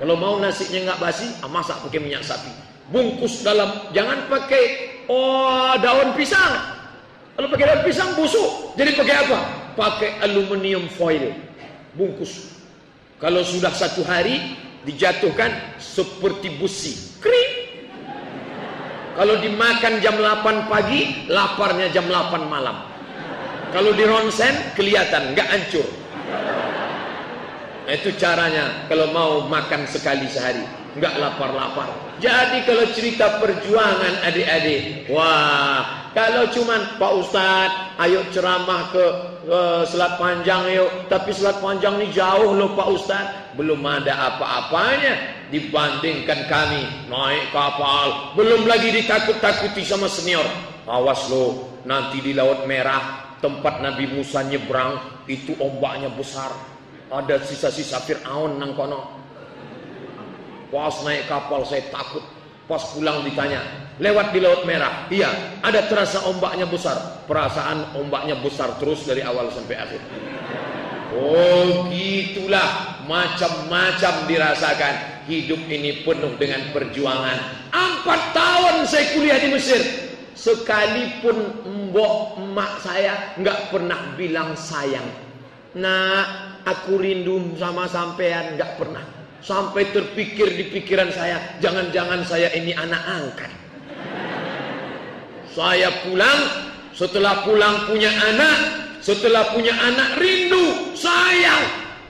Kalau mau nasinya nggak basi, ah, masak pakai minyak sapi. Bungkus dalam, jangan pakai oh daun pisang. Kalau pakai daun pisang busuk. Jadi pakai apa? Pakai aluminium foil. Bungkus. Kalau sudah satu hari dijatuhkan seperti busi. Kering. Kalau dimakan jam 8 pagi, laparnya jam 8 malam. Kalau di ronsen, kelihatan, nggak hancur. Itu caranya kalau mau makan sekali sehari, enggak lapar-lapar. Jadi kalau cerita perjuangan adik-adik, wah, kalau cuman Pak Ustadz, ayo ceramah ke uh, Selat Panjang yuk. Tapi Selat Panjang ini jauh loh Pak Ustadz. Belum ada apa-apanya dibandingkan kami naik kapal. Belum lagi ditakut-takuti sama senior. Awas loh, nanti di Laut Merah tempat Nabi Musa nyebrang itu ombaknya besar ada sisa-sisa Fir'aun nang kono. Pas naik kapal saya takut. Pas pulang ditanya, lewat di Laut Merah. Iya, ada terasa ombaknya besar. Perasaan ombaknya besar terus dari awal sampai akhir. Oh gitulah macam-macam dirasakan hidup ini penuh dengan perjuangan. Empat tahun saya kuliah di Mesir. Sekalipun mbok emak saya nggak pernah bilang sayang. Nah aku rindu sama sampean nggak pernah sampai terpikir di pikiran saya jangan-jangan saya ini anak angkat. Saya pulang setelah pulang punya anak setelah punya anak rindu sayang.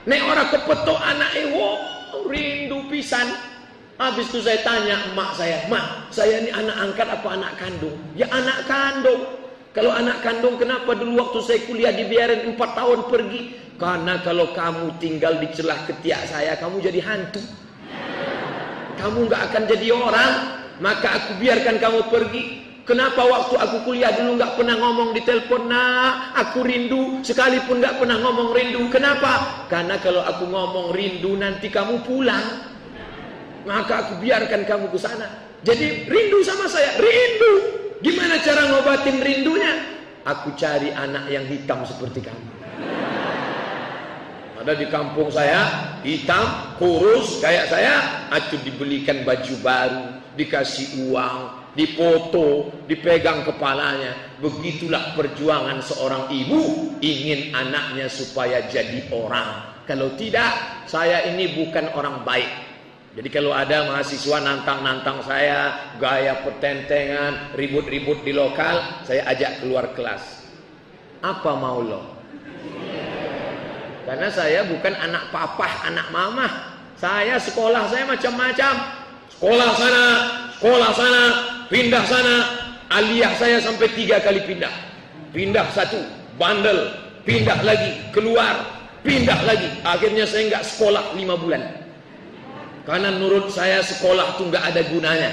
Nek orang kepetok anak ewo rindu pisan. Habis itu saya tanya emak saya mak saya ini anak angkat apa anak kandung? Ya anak kandung kalau anak kandung kenapa dulu waktu saya kuliah dibiarin 4 tahun pergi karena kalau kamu tinggal di celah ketiak saya, kamu jadi hantu. Kamu nggak akan jadi orang, maka aku biarkan kamu pergi. Kenapa waktu aku kuliah dulu nggak pernah ngomong di telepon, nak, aku rindu, sekalipun nggak pernah ngomong rindu. Kenapa? Karena kalau aku ngomong rindu nanti kamu pulang, maka aku biarkan kamu ke sana. Jadi rindu sama saya, rindu. Gimana cara ngobatin rindunya? Aku cari anak yang hitam seperti kamu. Ada di kampung saya, hitam, kurus kayak saya, itu dibelikan baju baru, dikasih uang, dipoto, dipegang kepalanya. Begitulah perjuangan seorang ibu ingin anaknya supaya jadi orang. Kalau tidak, saya ini bukan orang baik. Jadi kalau ada mahasiswa nantang-nantang saya, gaya pertentengan, ribut-ribut di lokal, saya ajak keluar kelas. Apa mau lo? Karena saya bukan anak papa, anak mama. Saya sekolah saya macam-macam. Sekolah sana, sekolah sana, pindah sana. Aliyah saya sampai tiga kali pindah. Pindah satu, bandel. Pindah lagi, keluar. Pindah lagi. Akhirnya saya nggak sekolah lima bulan. Karena menurut saya sekolah itu nggak ada gunanya.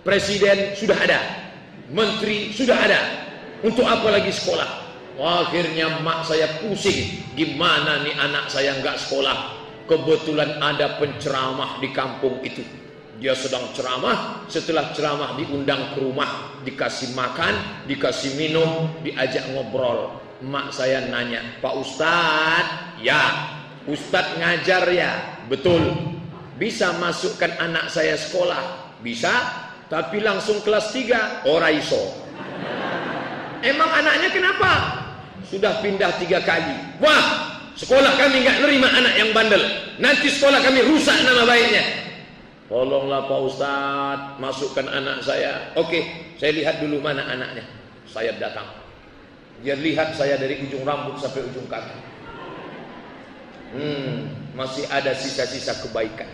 Presiden sudah ada. Menteri sudah ada. Untuk apa lagi sekolah? Akhirnya mak saya pusing. Gimana nih anak saya nggak sekolah? Kebetulan ada penceramah di kampung itu. Dia sedang ceramah, setelah ceramah diundang ke rumah, dikasih makan, dikasih minum, diajak ngobrol. Mak saya nanya, Pak Ustadz, ya, Ustadz ngajar ya, betul. Bisa masukkan anak saya sekolah? Bisa, tapi langsung kelas 3, oraiso. Emang anaknya kenapa? sudah pindah tiga kali. Wah, sekolah kami nggak nerima anak yang bandel. Nanti sekolah kami rusak nama baiknya. Tolonglah Pak Ustadz, masukkan anak saya. Oke, saya lihat dulu mana anaknya. Saya datang. Dia lihat saya dari ujung rambut sampai ujung kaki. Hmm, masih ada sisa-sisa kebaikan.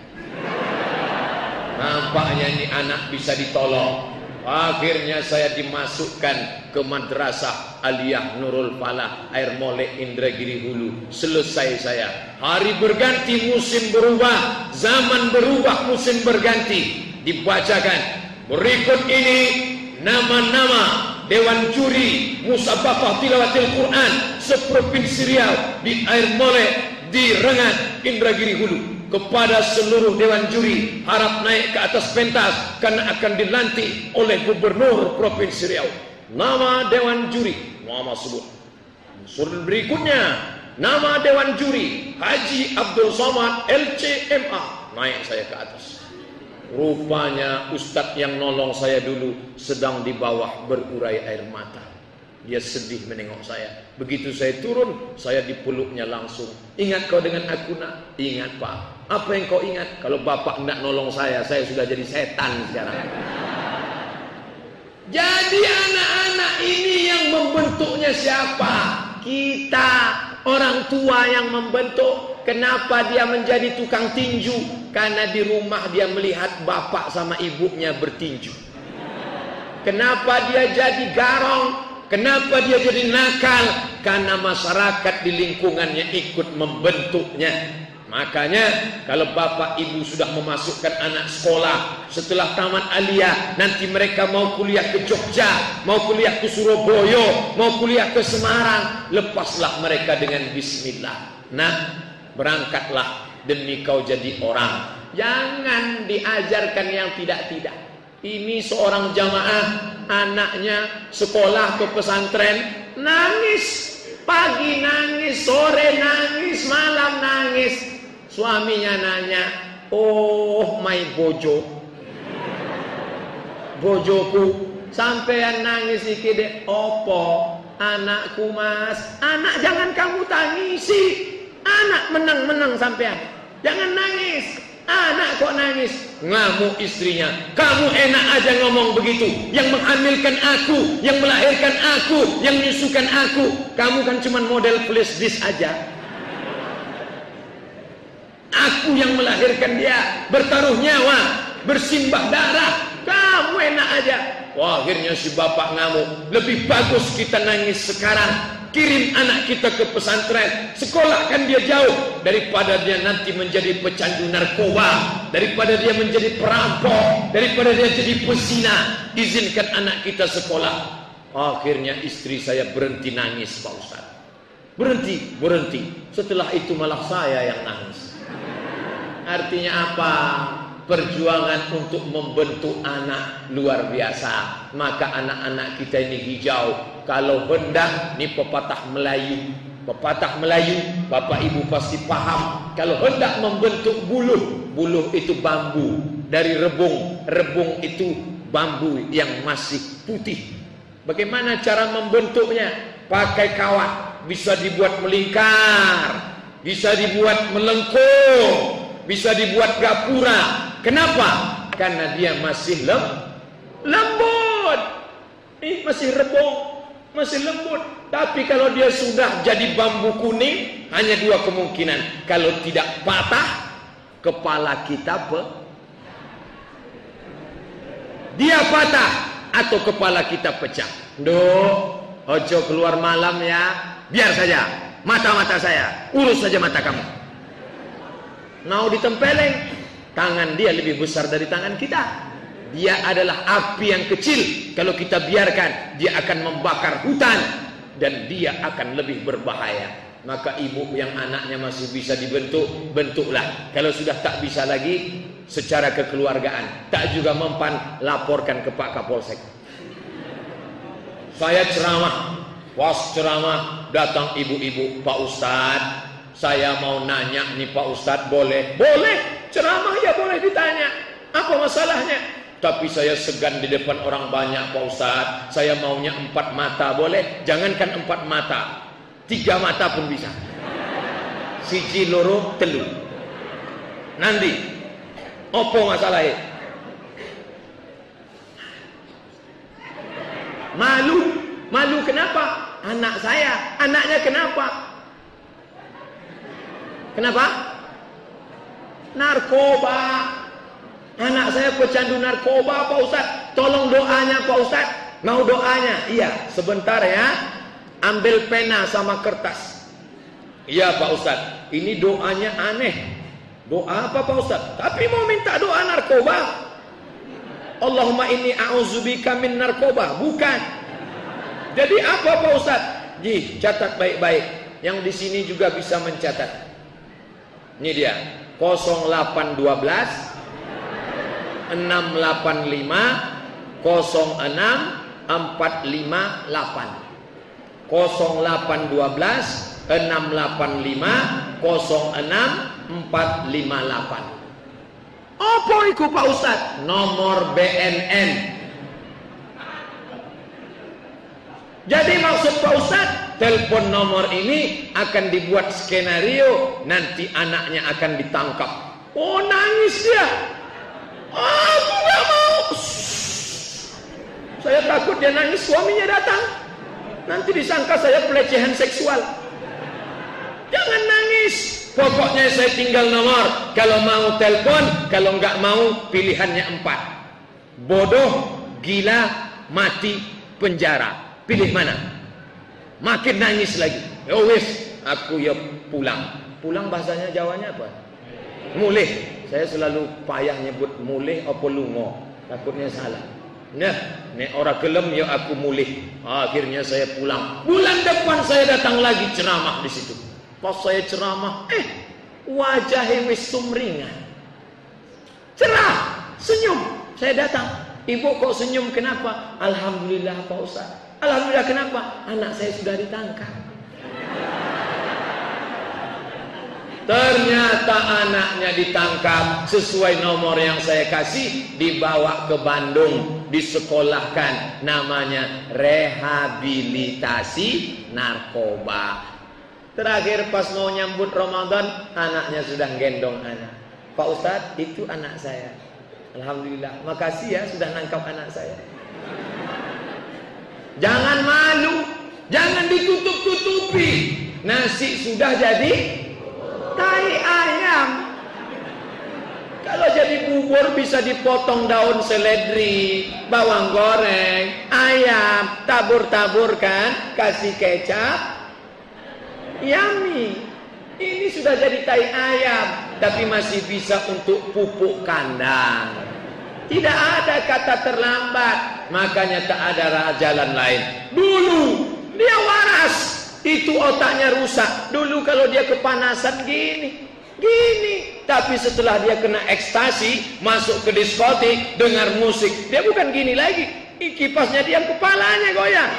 Nampaknya ini anak bisa ditolong. Akhirnya saya dimasukkan ke madrasah Aliyah Nurul Falah Air Molek Indragiri Hulu. Selesai saya. Hari berganti, musim berubah, zaman berubah, musim berganti. Dibacakan. Berikut ini nama-nama Dewan Juri Musabakah Tilawatil Quran seprovinsi Riau di Air Molek di Rengat Indragiri Hulu kepada seluruh dewan juri harap naik ke atas pentas karena akan dilantik oleh gubernur provinsi Riau. Nama dewan juri, nama sebut. Surat berikutnya, nama dewan juri Haji Abdul Somad LCMA. Naik saya ke atas. Rupanya ustadz yang nolong saya dulu sedang di bawah berurai air mata. Dia sedih menengok saya. Begitu saya turun, saya dipeluknya langsung. Ingat kau dengan aku nak? Ingat pak. Apa yang kau ingat? Kalau bapak tidak nolong saya, saya sudah jadi setan sekarang. Jadi anak-anak ini yang membentuknya siapa? Kita, orang tua yang membentuk. Kenapa dia menjadi tukang tinju? Karena di rumah dia melihat bapak sama ibunya bertinju. Kenapa dia jadi garong? Kenapa dia jadi nakal? Karena masyarakat di lingkungannya ikut membentuknya. Makanya kalau bapak ibu sudah memasukkan anak sekolah setelah tamat aliyah nanti mereka mau kuliah ke Jogja, mau kuliah ke Surabaya, mau kuliah ke Semarang, lepaslah mereka dengan bismillah. Nah, berangkatlah demi kau jadi orang. Jangan diajarkan yang tidak-tidak. Ini seorang jamaah anaknya sekolah ke pesantren nangis pagi nangis sore nangis malam nangis Suaminya nanya, "Oh, my bojo." Bojoku, sampean nangis iki dek opo? Anakku, Mas. Anak jangan kamu tangisi. Anak menang-menang sampean. Jangan nangis. Anak kok nangis? Ngamuk istrinya. Kamu enak aja ngomong begitu. Yang menghamilkan aku, yang melahirkan aku, yang menyusukan aku. Kamu kan cuma model flash disk aja. Aku yang melahirkan dia, bertaruh nyawa, bersimbah darah. Kamu enak aja. Wah, akhirnya si bapak ngamuk. Lebih bagus kita nangis sekarang. Kirim anak kita ke pesantren. Sekolahkan dia jauh. Daripada dia nanti menjadi pecandu narkoba. Daripada dia menjadi perampok. Daripada dia jadi pesina. Izinkan anak kita sekolah. Akhirnya istri saya berhenti nangis Pak Ustaz. Berhenti, berhenti. Setelah itu malah saya yang nangis. Artinya apa? Perjuangan untuk membentuk anak luar biasa. Maka anak-anak kita ini hijau. Kalau hendak, ini pepatah Melayu. Pepatah Melayu, Bapak Ibu pasti paham. Kalau hendak membentuk buluh, buluh itu bambu. Dari rebung, rebung itu bambu yang masih putih. Bagaimana cara membentuknya? Pakai kawat, bisa dibuat melingkar, bisa dibuat melengkung, bisa dibuat gapura. Kenapa? Karena dia masih lem, lembut. Ini masih rebung, masih lembut. Tapi kalau dia sudah jadi bambu kuning, hanya dua kemungkinan. Kalau tidak patah, kepala kita pe dia patah atau kepala kita pecah. Do, ojo keluar malam ya. Biar saja mata-mata saya, urus saja mata kamu. Mau ditempeleng, tangan dia lebih besar dari tangan kita. Dia adalah api yang kecil. Kalau kita biarkan, dia akan membakar hutan dan dia akan lebih berbahaya. Maka ibu yang anaknya masih bisa dibentuk, bentuklah. Kalau sudah tak bisa lagi, secara kekeluargaan, tak juga mempan, laporkan ke Pak Kapolsek. Saya ceramah, pas ceramah datang ibu-ibu, Pak Ustadz, saya mau nanya nih Pak Ustadz boleh? Boleh, ceramah ya boleh ditanya. Apa masalahnya? Tapi saya segan di depan orang banyak Pak Ustadz. Saya maunya empat mata boleh? Jangankan empat mata, tiga mata pun bisa. Siji loro telu. Nanti, opo masalahnya? Malu, malu kenapa? Anak saya, anaknya kenapa? Kenapa? Narkoba. Anak saya pecandu narkoba Pak Ustaz. Tolong doanya Pak Ustaz. Mau doanya? Iya, sebentar ya. Ambil pena sama kertas. Iya Pak Ustaz. Ini doanya aneh. Doa apa Pak Ustaz? Tapi mau minta doa narkoba. Allahumma inni a'udzubika min narkoba. Bukan. Jadi apa Pak Ustaz? Ji, catat baik-baik. Yang di sini juga bisa mencatat. Ini dia. 0812 685 06 458 0812 685 06 458 Apa itu Pak Ustaz? Nomor BNN Jadi maksud Pak Ustaz telepon nomor ini akan dibuat skenario nanti anaknya akan ditangkap oh nangis dia aku gak mau saya takut dia nangis suaminya datang nanti disangka saya pelecehan seksual jangan nangis Pokoknya saya tinggal nomor. Kalau mau telepon, kalau nggak mau pilihannya empat. Bodoh, gila, mati, penjara. Pilih mana? Makin nangis lagi. Ya wis, aku ya pulang. Pulang bahasanya Jawanya apa? Mulih. Saya selalu payah nyebut mulih apa lungo. Takutnya salah. Nah, nek orang gelem ya aku mulih. Akhirnya saya pulang. Bulan depan saya datang lagi ceramah di situ. Pas saya ceramah, eh wajah wis sumringan. Cerah, senyum. Saya datang. Ibu kok senyum kenapa? Alhamdulillah Pak Ustaz. Alhamdulillah kenapa? Anak saya sudah ditangkap. Ternyata anaknya ditangkap sesuai nomor yang saya kasih dibawa ke Bandung disekolahkan namanya rehabilitasi narkoba. Terakhir pas mau nyambut Ramadan anaknya sudah gendong anak. Pak Ustadz itu anak saya. Alhamdulillah. Makasih ya sudah nangkap anak saya. Jangan malu, jangan ditutup-tutupi. Nasi sudah jadi tai ayam. Kalau jadi bubur bisa dipotong daun seledri, bawang goreng, ayam, tabur-taburkan, kasih kecap. Yummy. Ini sudah jadi tai ayam, tapi masih bisa untuk pupuk kandang. Tidak ada kata terlambat, makanya tak ada jalan lain. Dulu dia waras, itu otaknya rusak. Dulu kalau dia kepanasan gini, gini. Tapi setelah dia kena ekstasi, masuk ke diskotik, dengar musik, dia bukan gini lagi. Kipasnya diam, kepalanya goyang.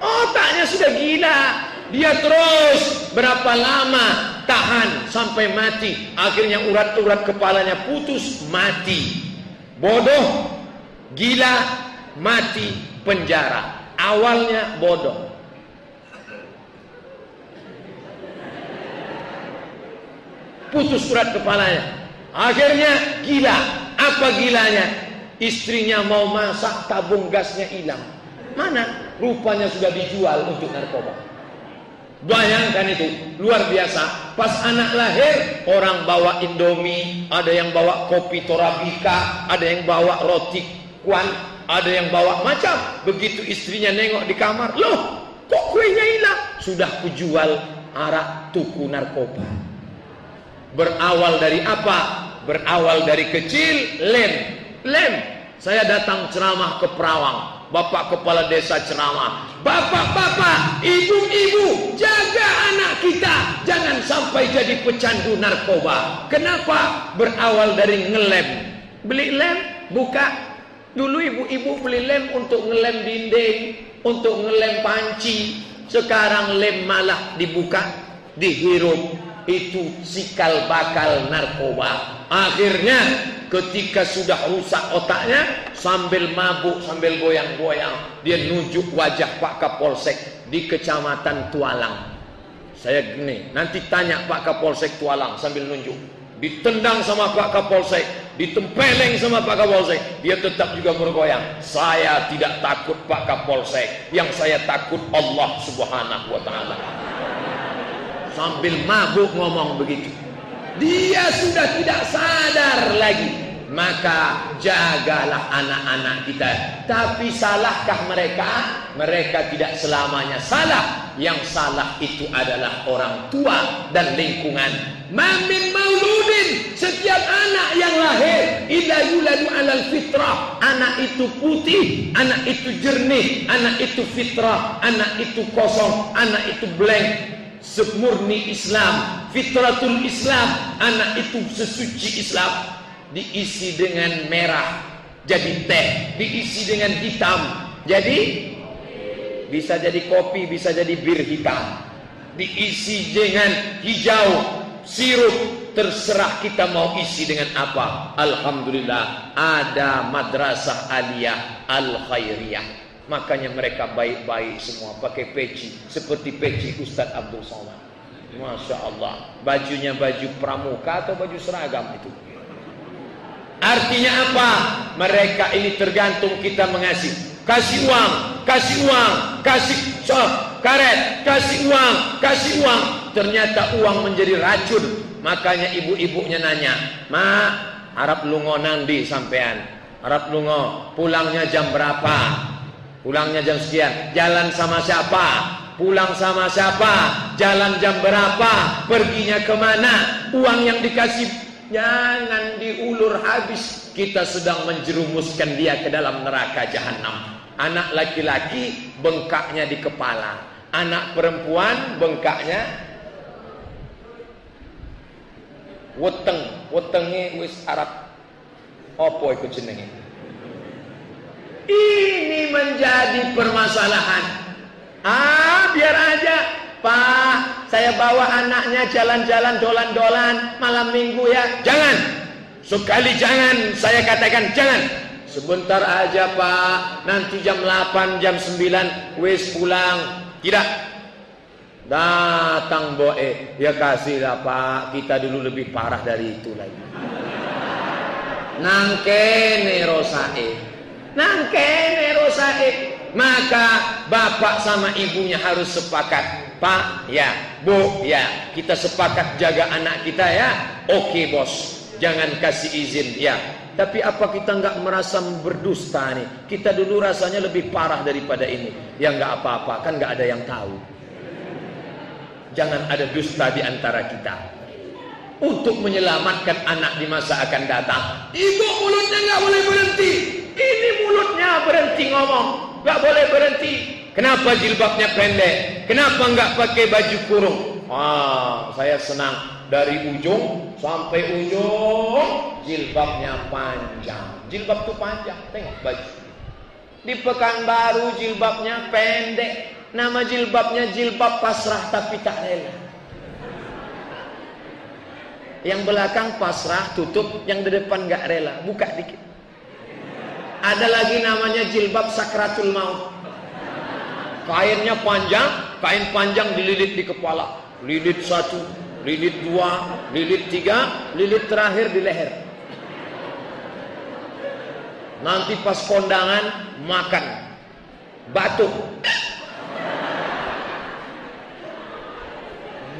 Otaknya sudah gila. Dia terus berapa lama tahan sampai mati. Akhirnya urat-urat kepalanya putus, mati. Bodoh, gila, mati, penjara. Awalnya bodoh. Putus surat kepalanya. Akhirnya gila. Apa gilanya? Istrinya mau masak tabung gasnya hilang. Mana? Rupanya sudah dijual untuk narkoba. Bayangkan itu, luar biasa. Pas anak lahir, orang bawa Indomie, ada yang bawa kopi Torabika, ada yang bawa roti kuan, ada yang bawa macam. Begitu istrinya nengok di kamar, loh, kok kuenya hilang? Sudah kujual arak tuku narkoba. Berawal dari apa? Berawal dari kecil, lem. Lem. Saya datang ceramah ke Perawang. Bapak kepala desa ceramah. Bapak-bapak, ibu-ibu, jaga anak kita. Jangan sampai jadi pecandu narkoba. Kenapa? Berawal dari ngelem. Beli lem, buka Dulu ibu-ibu beli lem untuk ngelem dinding, untuk ngelem panci. Sekarang lem malah dibuka, dihirup. Itu sikal bakal narkoba. Akhirnya ketika sudah rusak otaknya, sambil mabuk, sambil goyang-goyang, dia nunjuk wajah Pak Kapolsek di Kecamatan Tualang. Saya gini, nanti tanya Pak Kapolsek Tualang sambil nunjuk ditendang sama Pak Kapolsek, ditempeleng sama Pak Kapolsek, dia tetap juga bergoyang. Saya tidak takut Pak Kapolsek, yang saya takut Allah Subhanahu wa taala. Sambil mabuk ngomong begitu. Dia sudah tidak sadar lagi. Maka jagalah anak-anak kita. Tapi salahkah mereka? Mereka tidak selamanya salah. Yang salah itu adalah orang tua dan lingkungan. Mamin mauludin. Setiap anak yang lahir. Ila yuladu alal fitrah. Anak itu putih. Anak itu jernih. Anak itu fitrah. Anak itu kosong. Anak itu blank. Semurni Islam. Fitratul Islam. Anak itu sesuci Islam diisi dengan merah jadi teh, diisi dengan hitam jadi bisa jadi kopi, bisa jadi bir hitam. Diisi dengan hijau, sirup, terserah kita mau isi dengan apa. Alhamdulillah ada madrasah aliyah al khairiyah. Makanya mereka baik-baik semua pakai peci seperti peci Ustadz Abdul Somad. Masya Allah. Bajunya baju pramuka atau baju seragam itu. Artinya apa? Mereka ini tergantung kita mengasihi. kasih uang, kasih uang, kasih so, karet, kasih uang, kasih uang. Ternyata uang menjadi racun. Makanya ibu-ibunya nanya, "Ma, harap lungo nandi sampean. Harap lungo, pulangnya jam berapa? Pulangnya jam sekian. Jalan sama siapa? Pulang sama siapa? Jalan jam berapa? Perginya ke mana? Uang yang dikasih jangan diulur habis. Kita sedang menjerumuskan dia ke dalam neraka jahanam. Anak laki-laki bengkaknya di kepala. Anak perempuan bengkaknya weteng, wetenge wis Arab. Apa iku jenenge? Ini menjadi permasalahan. Ah, biar aja. Pak, saya bawa anaknya jalan-jalan dolan-dolan malam minggu ya. Jangan. Sekali jangan, saya katakan jangan. Sebentar aja pak Nanti jam 8 jam 9 Wis pulang Tidak Datang boe Ya kasihlah pak Kita dulu lebih parah dari itu lagi Nangkene rosae Nangkene rosae Maka bapak sama ibunya harus sepakat Pak ya Bu ya Kita sepakat jaga anak kita ya Oke bos Jangan kasih izin ya tapi apa kita nggak merasa berdusta nih? Kita dulu rasanya lebih parah daripada ini. Ya nggak apa-apa, kan nggak ada yang tahu. Jangan ada dusta di antara kita. Untuk menyelamatkan anak di masa akan datang. Ibu mulutnya nggak boleh berhenti. Ini mulutnya berhenti ngomong, nggak boleh berhenti. Kenapa jilbabnya pendek? Kenapa nggak pakai baju kurung? Ah, saya senang. Dari ujung sampai ujung jilbabnya panjang. Jilbab tuh panjang. Tengok baju. Di Pekanbaru jilbabnya pendek. Nama jilbabnya jilbab pasrah tapi tak rela. Yang belakang pasrah tutup. Yang di depan gak rela. Buka dikit ada lagi namanya jilbab sakratul maut kainnya panjang kain panjang dililit di kepala lilit satu lilit dua, lilit tiga, lilit terakhir di leher. Nanti pas kondangan makan batuk.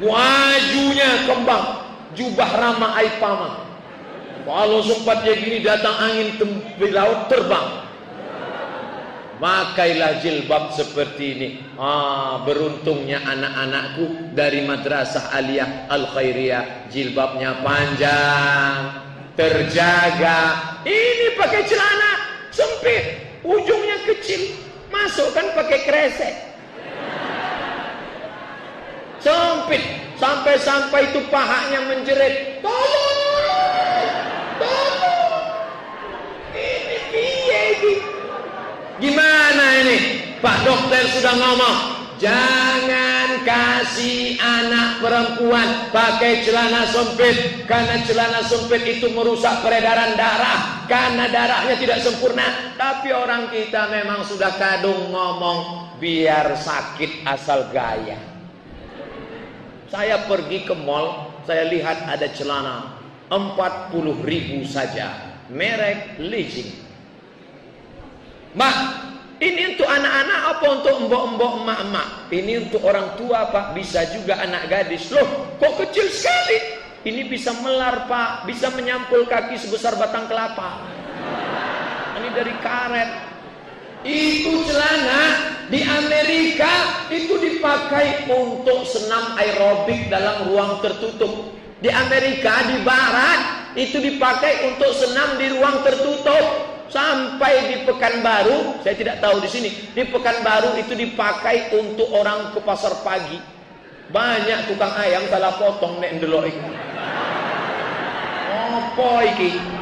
Wajunya kembang, jubah rama aipama. Kalau sempat dia gini datang angin di laut terbang. Pakailah jilbab seperti ini. Ah, beruntungnya anak-anakku dari madrasah aliyah al khairiyah jilbabnya panjang, terjaga. Ini pakai celana sempit, ujungnya kecil, masukkan pakai kresek. Sempit sampai-sampai itu pahanya menjerit. Tolong. Ini? Gimana ini? Pak dokter sudah ngomong, jangan kasih anak perempuan pakai celana sempit karena celana sempit itu merusak peredaran darah karena darahnya tidak sempurna. Tapi orang kita memang sudah kadung ngomong biar sakit asal gaya. Saya pergi ke mall, saya lihat ada celana 40 ribu saja, merek Legging Mak, ini untuk anak-anak apa untuk mbok-mbok emak-emak? Ini untuk orang tua pak, bisa juga anak gadis. Loh, kok kecil sekali? Ini bisa melar pak, bisa menyampul kaki sebesar batang kelapa. Ini dari karet. Itu celana di Amerika itu dipakai untuk senam aerobik dalam ruang tertutup. Di Amerika di barat itu dipakai untuk senam di ruang tertutup sampai di Pekanbaru, saya tidak tahu di sini. Di Pekanbaru itu dipakai untuk orang ke pasar pagi. Banyak tukang ayam salah potong nek ndelok iki. Apa iki?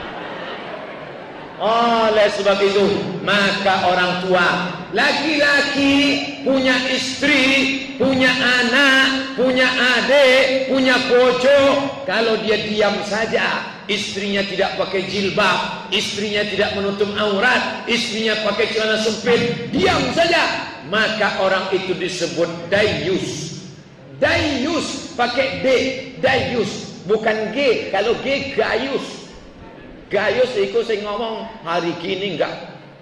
Oleh sebab itu, maka orang tua laki-laki punya istri, punya anak, punya adik, punya bojo, kalau dia diam saja, istrinya tidak pakai jilbab, istrinya tidak menutup aurat, istrinya pakai celana sempit, diam saja, maka orang itu disebut dayus. Dayus pakai D, dayus, bukan G. Kalau G gayus. Gayus itu saya ngomong hari gini enggak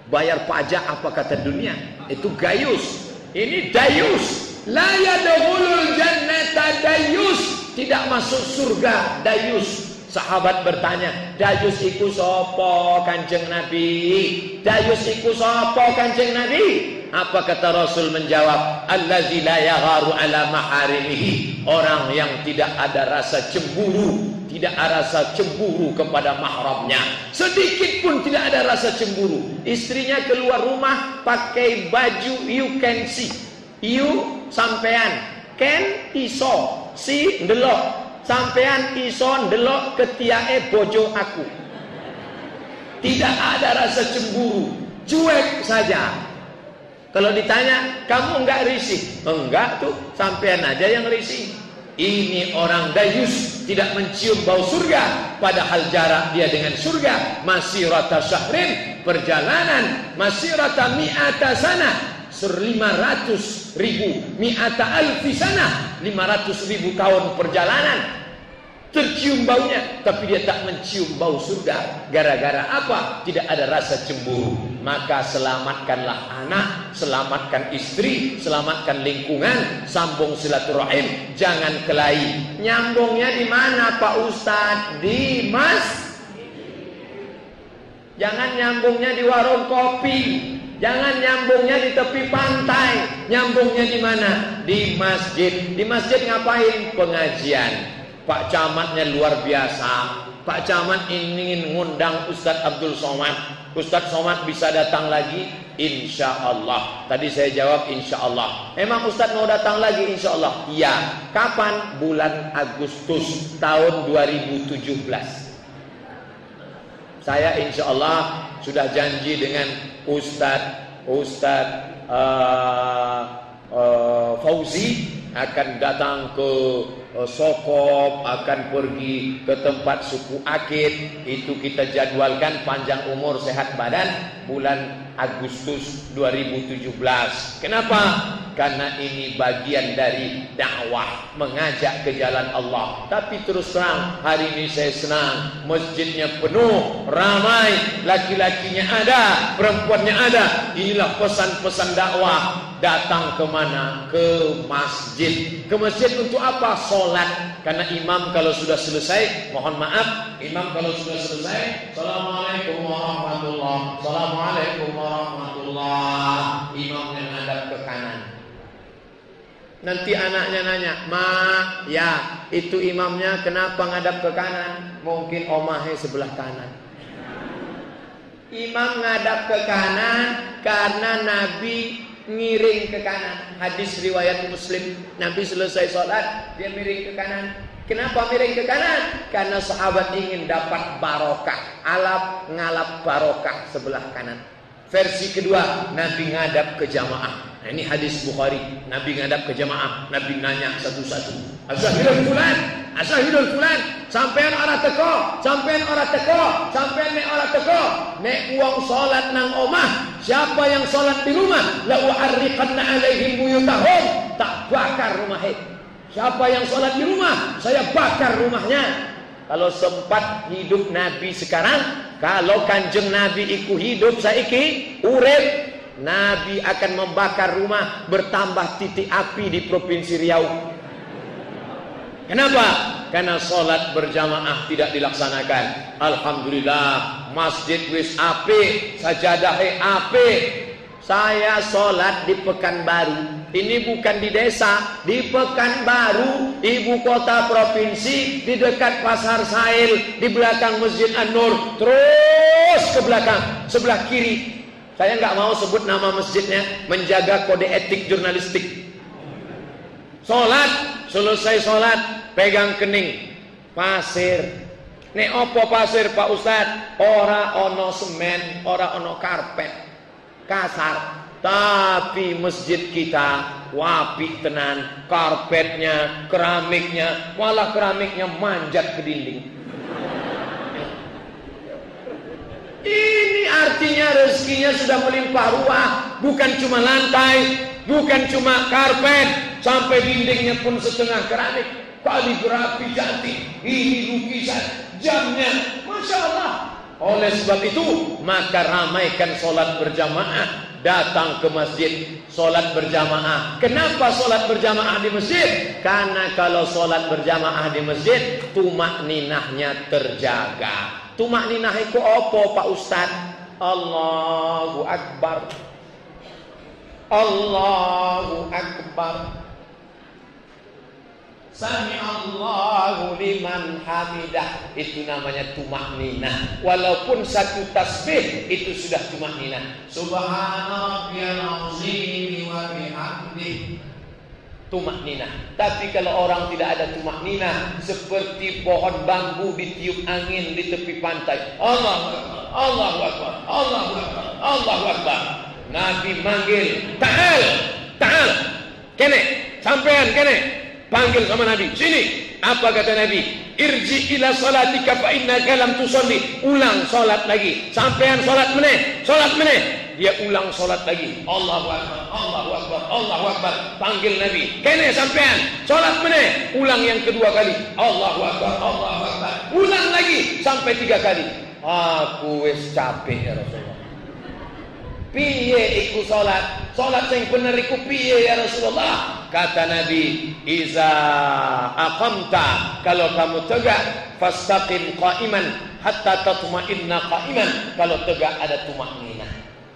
bayar pajak apa kata dunia itu gayus ini dayus la yadkhulul jannata dayus tidak masuk surga dayus Sahabat bertanya, Dayus iku sopo kanjeng Nabi? Dayus iku sopo kanjeng Nabi? Apa kata Rasul menjawab? Allazi la yagharu ala maharimihi. Orang yang tidak ada rasa cemburu, tidak ada rasa cemburu kepada mahramnya. Sedikit pun tidak ada rasa cemburu. Istrinya keluar rumah pakai baju you can see. You sampean, can iso, si ndelok. Sampean iso ndelok ketiake bojo aku. Tidak ada rasa cemburu. Cuek saja. Kalau ditanya kamu enggak risih? Enggak tuh. Sampean aja yang risih ini orang dayus tidak mencium bau surga. Padahal jarak dia dengan surga masih rata syahrin. Perjalanan masih rata mi'ata sana. Lima ratus ribu mi'ata alfi sana. lima ratus ribu tahun perjalanan tercium baunya tapi dia tak mencium bau surga gara-gara apa tidak ada rasa cemburu maka selamatkanlah anak selamatkan istri selamatkan lingkungan sambung silaturahim jangan kelahi nyambungnya di mana Pak Ustadz di mas Jangan nyambungnya di warung kopi, jangan nyambungnya di tepi pantai. Nyambungnya di mana? Di masjid. Di masjid ngapain? Pengajian. Pak camatnya luar biasa. Pak camat ingin ngundang Ustadz Abdul Somad. Ustadz Somad bisa datang lagi? Insya Allah. Tadi saya jawab insya Allah. Emang Ustadz mau datang lagi insya Allah? Iya. Kapan? Bulan Agustus tahun 2017. Saya insya Allah sudah janji dengan Ustadz Ustadz uh, uh, Fauzi akan datang ke Sokop, akan pergi ke tempat suku Akid. Itu kita jadwalkan panjang umur sehat badan bulan Agustus 2017. Kenapa? Karena ini bagian dari dakwah mengajak ke jalan Allah. Tapi terus terang hari ini saya senang masjidnya penuh, ramai, laki-lakinya ada, perempuannya ada. Inilah pesan-pesan dakwah. Datang ke mana? Ke masjid. Ke masjid untuk apa? Solat. Karena imam kalau sudah selesai, mohon maaf, imam kalau sudah selesai, Assalamualaikum warahmatullahi wabarakatuh. Assalamualaikum warahmatullahi Imam yang hadap ke kanan. Nanti anaknya nanya, Ma, ya itu imamnya kenapa ngadap ke kanan? Mungkin omahnya sebelah kanan. Imam ngadap ke kanan karena Nabi ngiring ke kanan. Hadis riwayat Muslim, Nabi selesai sholat dia miring ke kanan. Kenapa miring ke kanan? Karena sahabat ingin dapat barokah, alap ngalap barokah sebelah kanan. Versi kedua, Nabi ngadap ke jamaah. Nah, ini hadis Bukhari. Nabi ngadap ke jamaah. Nabi nanya satu-satu. Asahidul fulan, asahidul fulan. Sampean orang teko, sampean orang teko, sampean nek orang teko. Nek uang salat nang omah, siapa yang salat di rumah? La u'arriqanna alaihim buyutahum. Tak bakar rumahnya. Siapa yang salat di rumah, saya bakar rumahnya. Kalau sempat hidup Nabi sekarang, kalau kanjeng Nabi ikut hidup saiki, urip Nabi akan membakar rumah bertambah titik api di Provinsi Riau. Kenapa? Karena sholat berjamaah tidak dilaksanakan. Alhamdulillah, masjid wis api, sajadah api. Saya sholat di Pekanbaru. Ini bukan di desa, di Pekanbaru, ibu kota provinsi, di dekat Pasar Sail, di belakang Masjid An-Nur, terus ke belakang, sebelah kiri saya nggak mau sebut nama masjidnya, menjaga kode etik jurnalistik. Sholat, selesai sholat, pegang kening, pasir. Nek opo pasir Pak Ustad? Ora ono semen, ora ono karpet, kasar. Tapi masjid kita wapi tenan, karpetnya, keramiknya, malah keramiknya manjat ke dinding. Ini artinya rezekinya sudah melimpah ruah, bukan cuma lantai, bukan cuma karpet, sampai dindingnya pun setengah keramik, kaligrafi cantik, ini lukisan, jamnya, masya Allah. Oleh sebab itu, maka ramaikan solat berjamaah. Datang ke masjid, solat berjamaah. Kenapa solat berjamaah di masjid? Karena kalau solat berjamaah di masjid, tumak ninahnya terjaga. Tumak ninah itu apa Pak Ustaz? Allahu Akbar. Allahu Akbar. Sami Allahu liman hamidah itu namanya tumak nina walaupun satu tasbih itu sudah tumak nina subhana azim wa bihamdi tumak nina tapi kalau orang tidak ada tumak nina seperti pohon bambu ditiup angin di tepi pantai Allah Allah Akbar Allah Akbar Allah Akbar Nabi manggil ta'al ta'al kene sampean kene Panggil sama Nabi. Sini. Apa kata Nabi? Irji ila salatika fa innaka lam tusalli. Ulang salat lagi. Sampean salat meneh. Salat meneh. Dia ulang salat lagi. Allahu akbar. Allahu akbar. Allahu akbar. Panggil Nabi. Kene sampean. Salat meneh. Ulang yang kedua kali. Allahu akbar. Allahu akbar. Ulang lagi sampai tiga kali. Aku wis capek ya Rasulullah. Piye iku salat? Salat sing bener iku piye ya Rasulullah? Kata Nabi, "Iza aqamta." Kalau kamu tegak, fastaqim qa'iman hatta tatma'inna qa'iman. Kalau tegak ada tumakninah.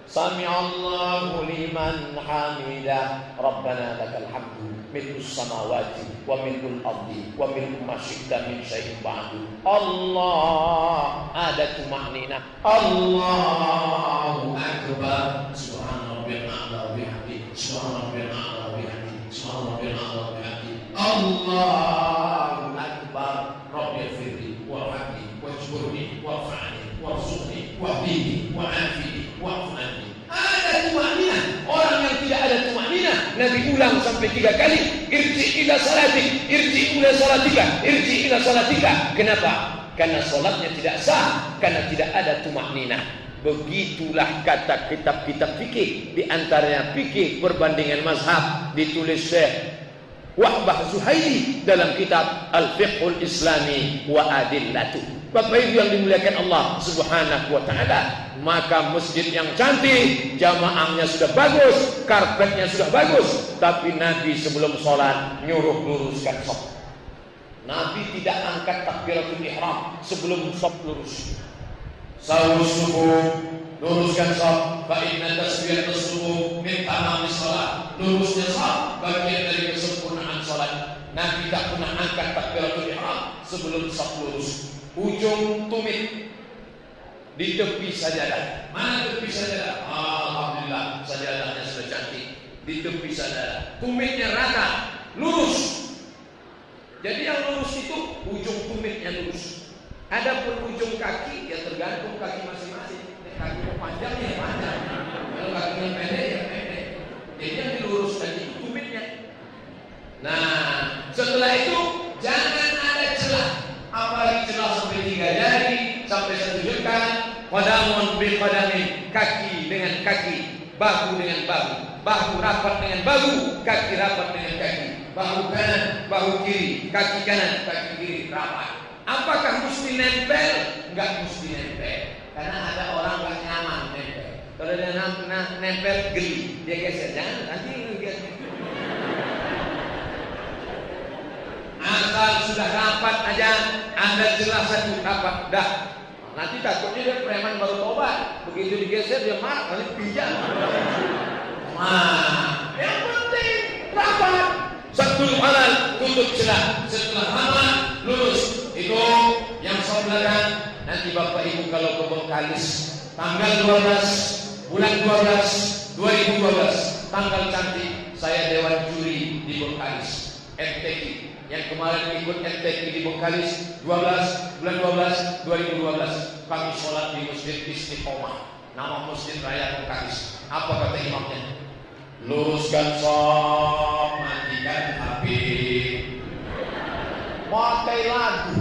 Sami Allahu liman hamidah. Rabbana lakal hamdu milku samawati wa milkul ardi wa milku ma syi'ta min syai'in ba'du. Allah ada tumakninah. Allahu akbar. Subhana rabbil a'la wa bihamdi. Subhana rabbil a'la wa bihamdi. Subhana rabbil a'la bihamdi. Allahu akbar. Rabbil firli wa hamdi wa jburni wa fa'ni wa wa wa afini wa fa'ni ada tumanina. Orang yang tidak ada tumanina, Nabi ulang sampai tiga kali. Irji ila salatik, irji ila salatika, irji ila salatika. Kenapa? Karena solatnya tidak sah, karena tidak ada tumanina. Begitulah kata kitab-kitab fikih di antaranya fikih perbandingan mazhab ditulis Syekh Wahbah Zuhairi dalam kitab Al-Fiqhul Islami wa Adillatu. Bapak Ibu yang dimuliakan Allah Subhanahu wa taala, maka masjid yang cantik, jamaahnya sudah bagus, karpetnya sudah bagus, tapi Nabi sebelum sholat nyuruh luruskan sop. Nabi tidak angkat takbiratul ihram sebelum sop lurus. Sahur subuh luruskan saf fa inna tasbiyat subuh min tamam salat lurusnya saf bagian dari kesempurnaan salat Nabi tak pernah angkat takbiratul ihram sebelum saf lurus ujung tumit. Di tepi sajadah. Mana tepi sajadah? Alhamdulillah sajadahnya sudah cantik. Di tepi sajadah. Tumitnya rata lurus. Jadi yang lurus itu ujung tumitnya lurus. Adapun ujung kaki ya tergantung kaki masing-masing. Kaki panjangnya panjang kalau kakinya pendek ya pendek. Jadi yang diluruskan itu tumitnya. Nah setelah itu jangan ada celah. Apalagi celah sampai satu kodamun bil kodamin kaki dengan kaki bahu dengan bahu bahu rapat dengan bahu kaki rapat dengan kaki bahu kanan bahu kiri kaki kanan kaki kiri rapat apakah mesti nempel enggak mesti nempel karena ada orang nggak nyaman nempel. Kalau dia nempel geli, dia geser. Jangan nanti Asal sudah rapat aja, anda jelas satu rapat dah. Nanti takutnya dia preman baru tobat. Begitu digeser dia marah, kali pijak. Nah, yang penting rapat. Satu halal tutup celah. Setelah rapat lurus. Itu yang saya Nanti Bapak Ibu kalau ke Bengkalis tanggal 12 bulan 12 2012 tanggal cantik saya dewan juri di Bengkalis MTQ yang kemarin ikut MTQ di Bengkalis 12 bulan 12 2012 kami sholat di Masjid Istiqomah. Nama Masjid Raya Bengkalis. Apa kata imamnya? Luruskan sok mandikan api pakai lagu.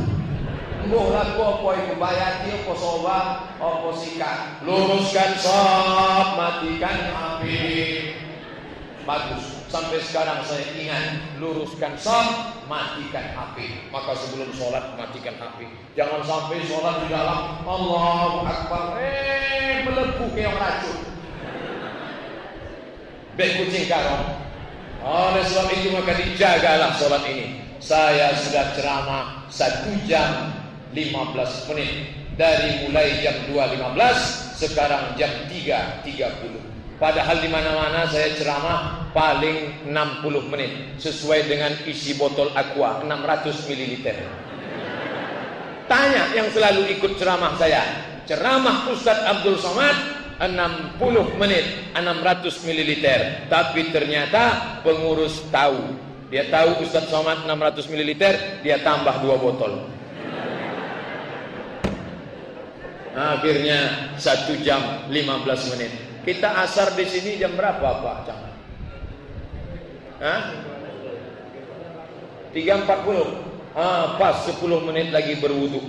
Mbuh lagu apa iku bayati apa soba? Apa sikat? Luruskan sop matikan api bagus. Sampai sekarang saya ingat luruskan saf, matikan HP. Maka sebelum sholat matikan HP. Jangan sampai sholat di dalam Allahu Akbar, eh melepuh kayak racun. Baik kucing karong. Oleh sebab itu maka dijagalah sholat ini. Saya sudah ceramah satu jam 15 menit dari mulai jam 2.15 sekarang jam 3.30. Padahal di mana-mana saya ceramah paling 60 menit sesuai dengan isi botol aqua 600 ml. Tanya yang selalu ikut ceramah saya. Ceramah Ustadz Abdul Somad 60 menit 600 ml. Tapi ternyata pengurus tahu. Dia tahu Ustadz Somad 600 ml, dia tambah dua botol. Akhirnya satu jam 15 menit. Kita asar di sini jam berapa Pak Camat? Hah? 3.40 ah, Pas 10 menit lagi berwudu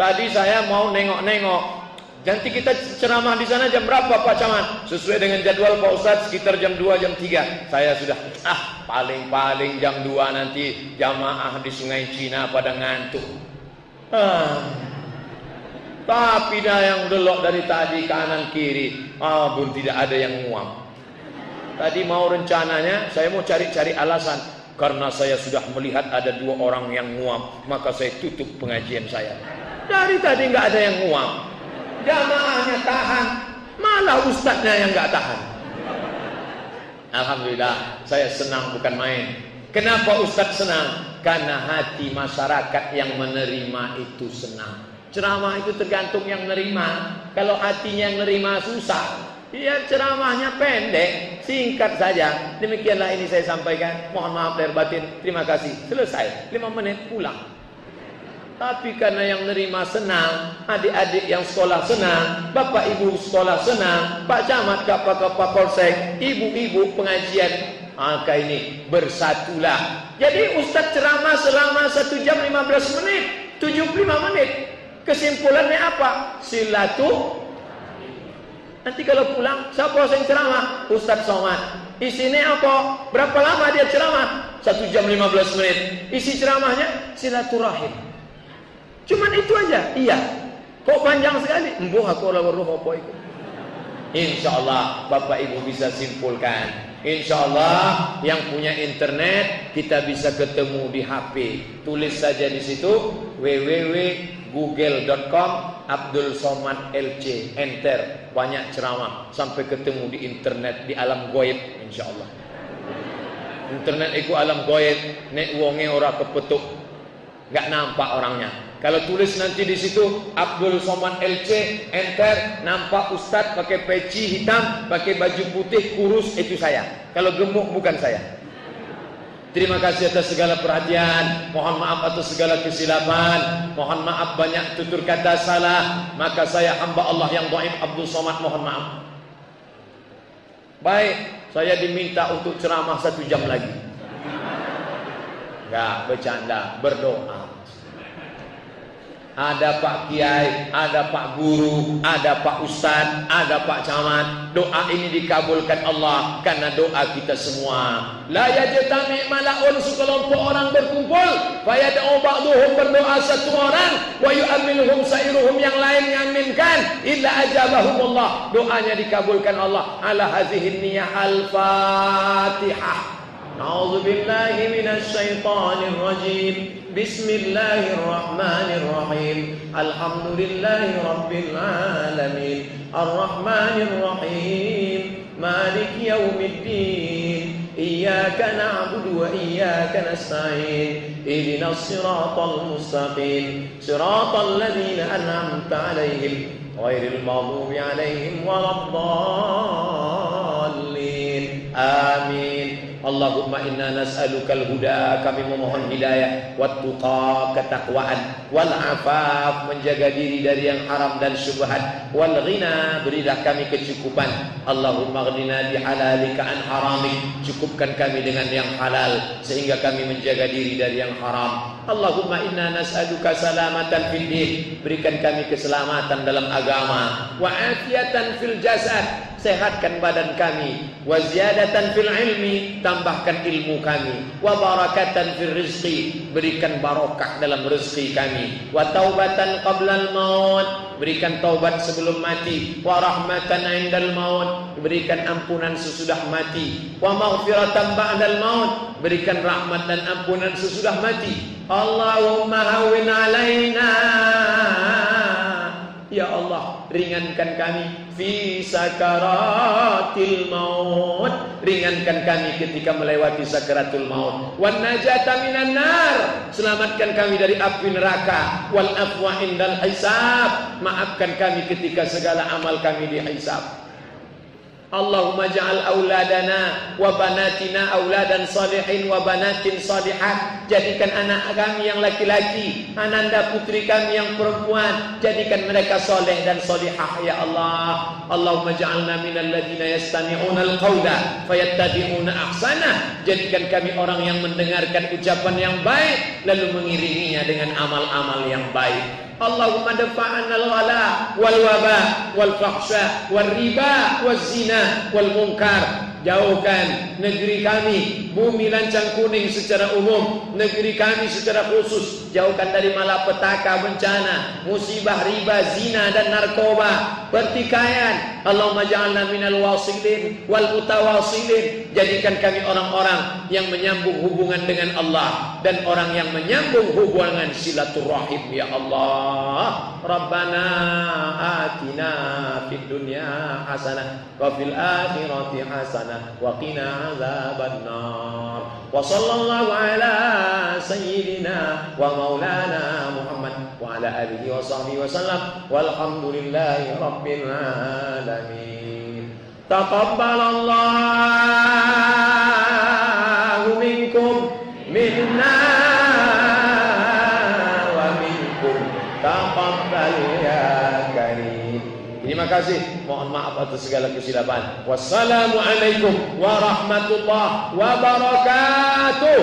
Tadi saya mau nengok-nengok Nanti kita ceramah di sana jam berapa Pak Camat? Sesuai dengan jadwal Pak Ustadz sekitar jam 2 jam 3. Saya sudah ah paling-paling jam 2 nanti jamaah di Sungai Cina pada ngantuk. Ah, tapi dah yang delok dari tadi kanan kiri, ah pun tidak ada yang nguam. Tadi mau rencananya saya mau cari-cari alasan karena saya sudah melihat ada dua orang yang nguam, maka saya tutup pengajian saya. Dari tadi nggak ada yang nguam. Jamaahnya tahan, malah ustadznya yang nggak tahan. Alhamdulillah, saya senang bukan main. Kenapa Ustadz senang? Karena hati masyarakat yang menerima itu senang. Ceramah itu tergantung yang nerima. Kalau hatinya yang nerima susah. Ya ceramahnya pendek, singkat saja. Demikianlah ini saya sampaikan. Mohon maaf lahir batin. Terima kasih. Selesai. Lima menit pulang. Tapi karena yang nerima senang, adik-adik yang sekolah senang, bapak ibu sekolah senang, pak camat, kapal kapal polsek, ibu-ibu pengajian, maka ini bersatulah. Jadi Ustaz ceramah selama satu jam 15 menit, 75 menit. Kesimpulannya apa? Silatu. Nanti kalau pulang, siapa yang ceramah? Ustadz Somad. Isinya apa? Berapa lama dia ceramah? Satu jam 15 menit. Isi ceramahnya silaturahim. Cuman itu aja. Iya. Kok panjang sekali? Embuh aku Allah ruh apa itu. Insya Allah Bapak Ibu bisa simpulkan. Insya Allah yang punya internet kita bisa ketemu di HP. Tulis saja di situ www google.com Abdul Somad LC enter. Banyak ceramah. Sampai ketemu di internet di alam goib insyaallah. Internet itu alam goib nek wonge ora kepetuk. Nggak nampak orangnya. Kalau tulis nanti di situ Abdul Somad LC enter. Nampak ustadz pakai peci hitam pakai baju putih kurus itu saya. Kalau gemuk bukan saya Terima kasih atas segala perhatian. Mohon maaf atas segala kesilapan. Mohon maaf banyak tutur kata salah. Maka saya hamba Allah yang dhaif Abdul Somad mohon maaf. Baik, saya diminta untuk ceramah satu jam lagi. Enggak bercanda, berdoa. Ada Pak Kiai, ada Pak Guru, ada Pak Ustad, ada Pak Camat. Doa ini dikabulkan Allah karena doa kita semua. La yajtami malaun sekelompok orang berkumpul, fayad'u ba'dhum berdoa satu orang, wa yu'minuhum sairuhum yang lain mengaminkan, illa ajabahumullah. Doanya dikabulkan Allah. Ala hadhihi niyyah al-Fatihah. أعوذ بالله من الشيطان الرجيم. بسم الله الرحمن الرحيم. الحمد لله رب العالمين. الرحمن الرحيم. مالك يوم الدين. إياك نعبد وإياك نستعين. اهدنا الصراط المستقيم. صراط الذين أنعمت عليهم غير المغضوب عليهم ولا الضالين. آمين. Allahumma inna nas'alukal huda kami memohon hidayah wat tuqa ketakwaan wal afaf menjaga diri dari yang haram dan syubhat wal ghina berilah kami kecukupan. Allahumma ghnina bi halalika an haramik cukupkan kami dengan yang halal sehingga kami menjaga diri dari yang haram Allahumma inna nas'aluka salamatan fid din berikan kami keselamatan dalam agama wa afiatan fil jasad sehatkan badan kami. Wa ziyadatan fil ilmi, tambahkan ilmu kami. Wa barakatan fil rizqi, berikan barokah dalam rezeki kami. Wa taubatan qabla maut, berikan taubat sebelum mati. Wa rahmatan indal maut, berikan ampunan sesudah mati. Wa maghfiratan ba'dal maut, berikan rahmat dan ampunan sesudah mati. Allahumma hawwin alaina Ya Allah, ringankan kami fi sakaratil maut. Ringankan kami ketika melewati sakaratul maut. Wan najata minan nar. Selamatkan kami dari api neraka. Wal afwa indal hisab. Maafkan kami ketika segala amal kami dihisab. Allahumma ja'al auladana wa banatina auladan salihin wa banatin salihat. Jadikan anak kami yang laki-laki ananda putri kami yang perempuan. Jadikan mereka soleh dan solihah ya Allah. Allahumma ja'alna minal ladina yastami'una al-qawla fayattabi'una ahsana. Jadikan kami orang yang mendengarkan ucapan yang baik lalu mengiringinya dengan amal-amal yang baik Allahumma dafa'an al-ghala wal waba wal fahsya wal riba jauhkan negeri kami bumi lancang kuning secara umum negeri kami secara khusus. Jauhkan dari malapetaka bencana musibah riba zina dan narkoba. Pertikaian. Allahumma ja'alna minal wasilin wal mutawasilin. Jadikan kami orang-orang yang menyambung hubungan dengan Allah dan orang yang menyambung hubungan silaturahim. Ya Allah Rabbana atina fid dunya hasanah wa fil akhirati hasanah وقنا عذاب النار. وصلى الله على سيدنا ومولانا محمد وعلى آله وصحبه وسلم. والحمد لله رب العالمين. تقبل الله منكم منا. Terima kasih. Mohon maaf atas segala kesilapan. Wassalamualaikum warahmatullahi wabarakatuh.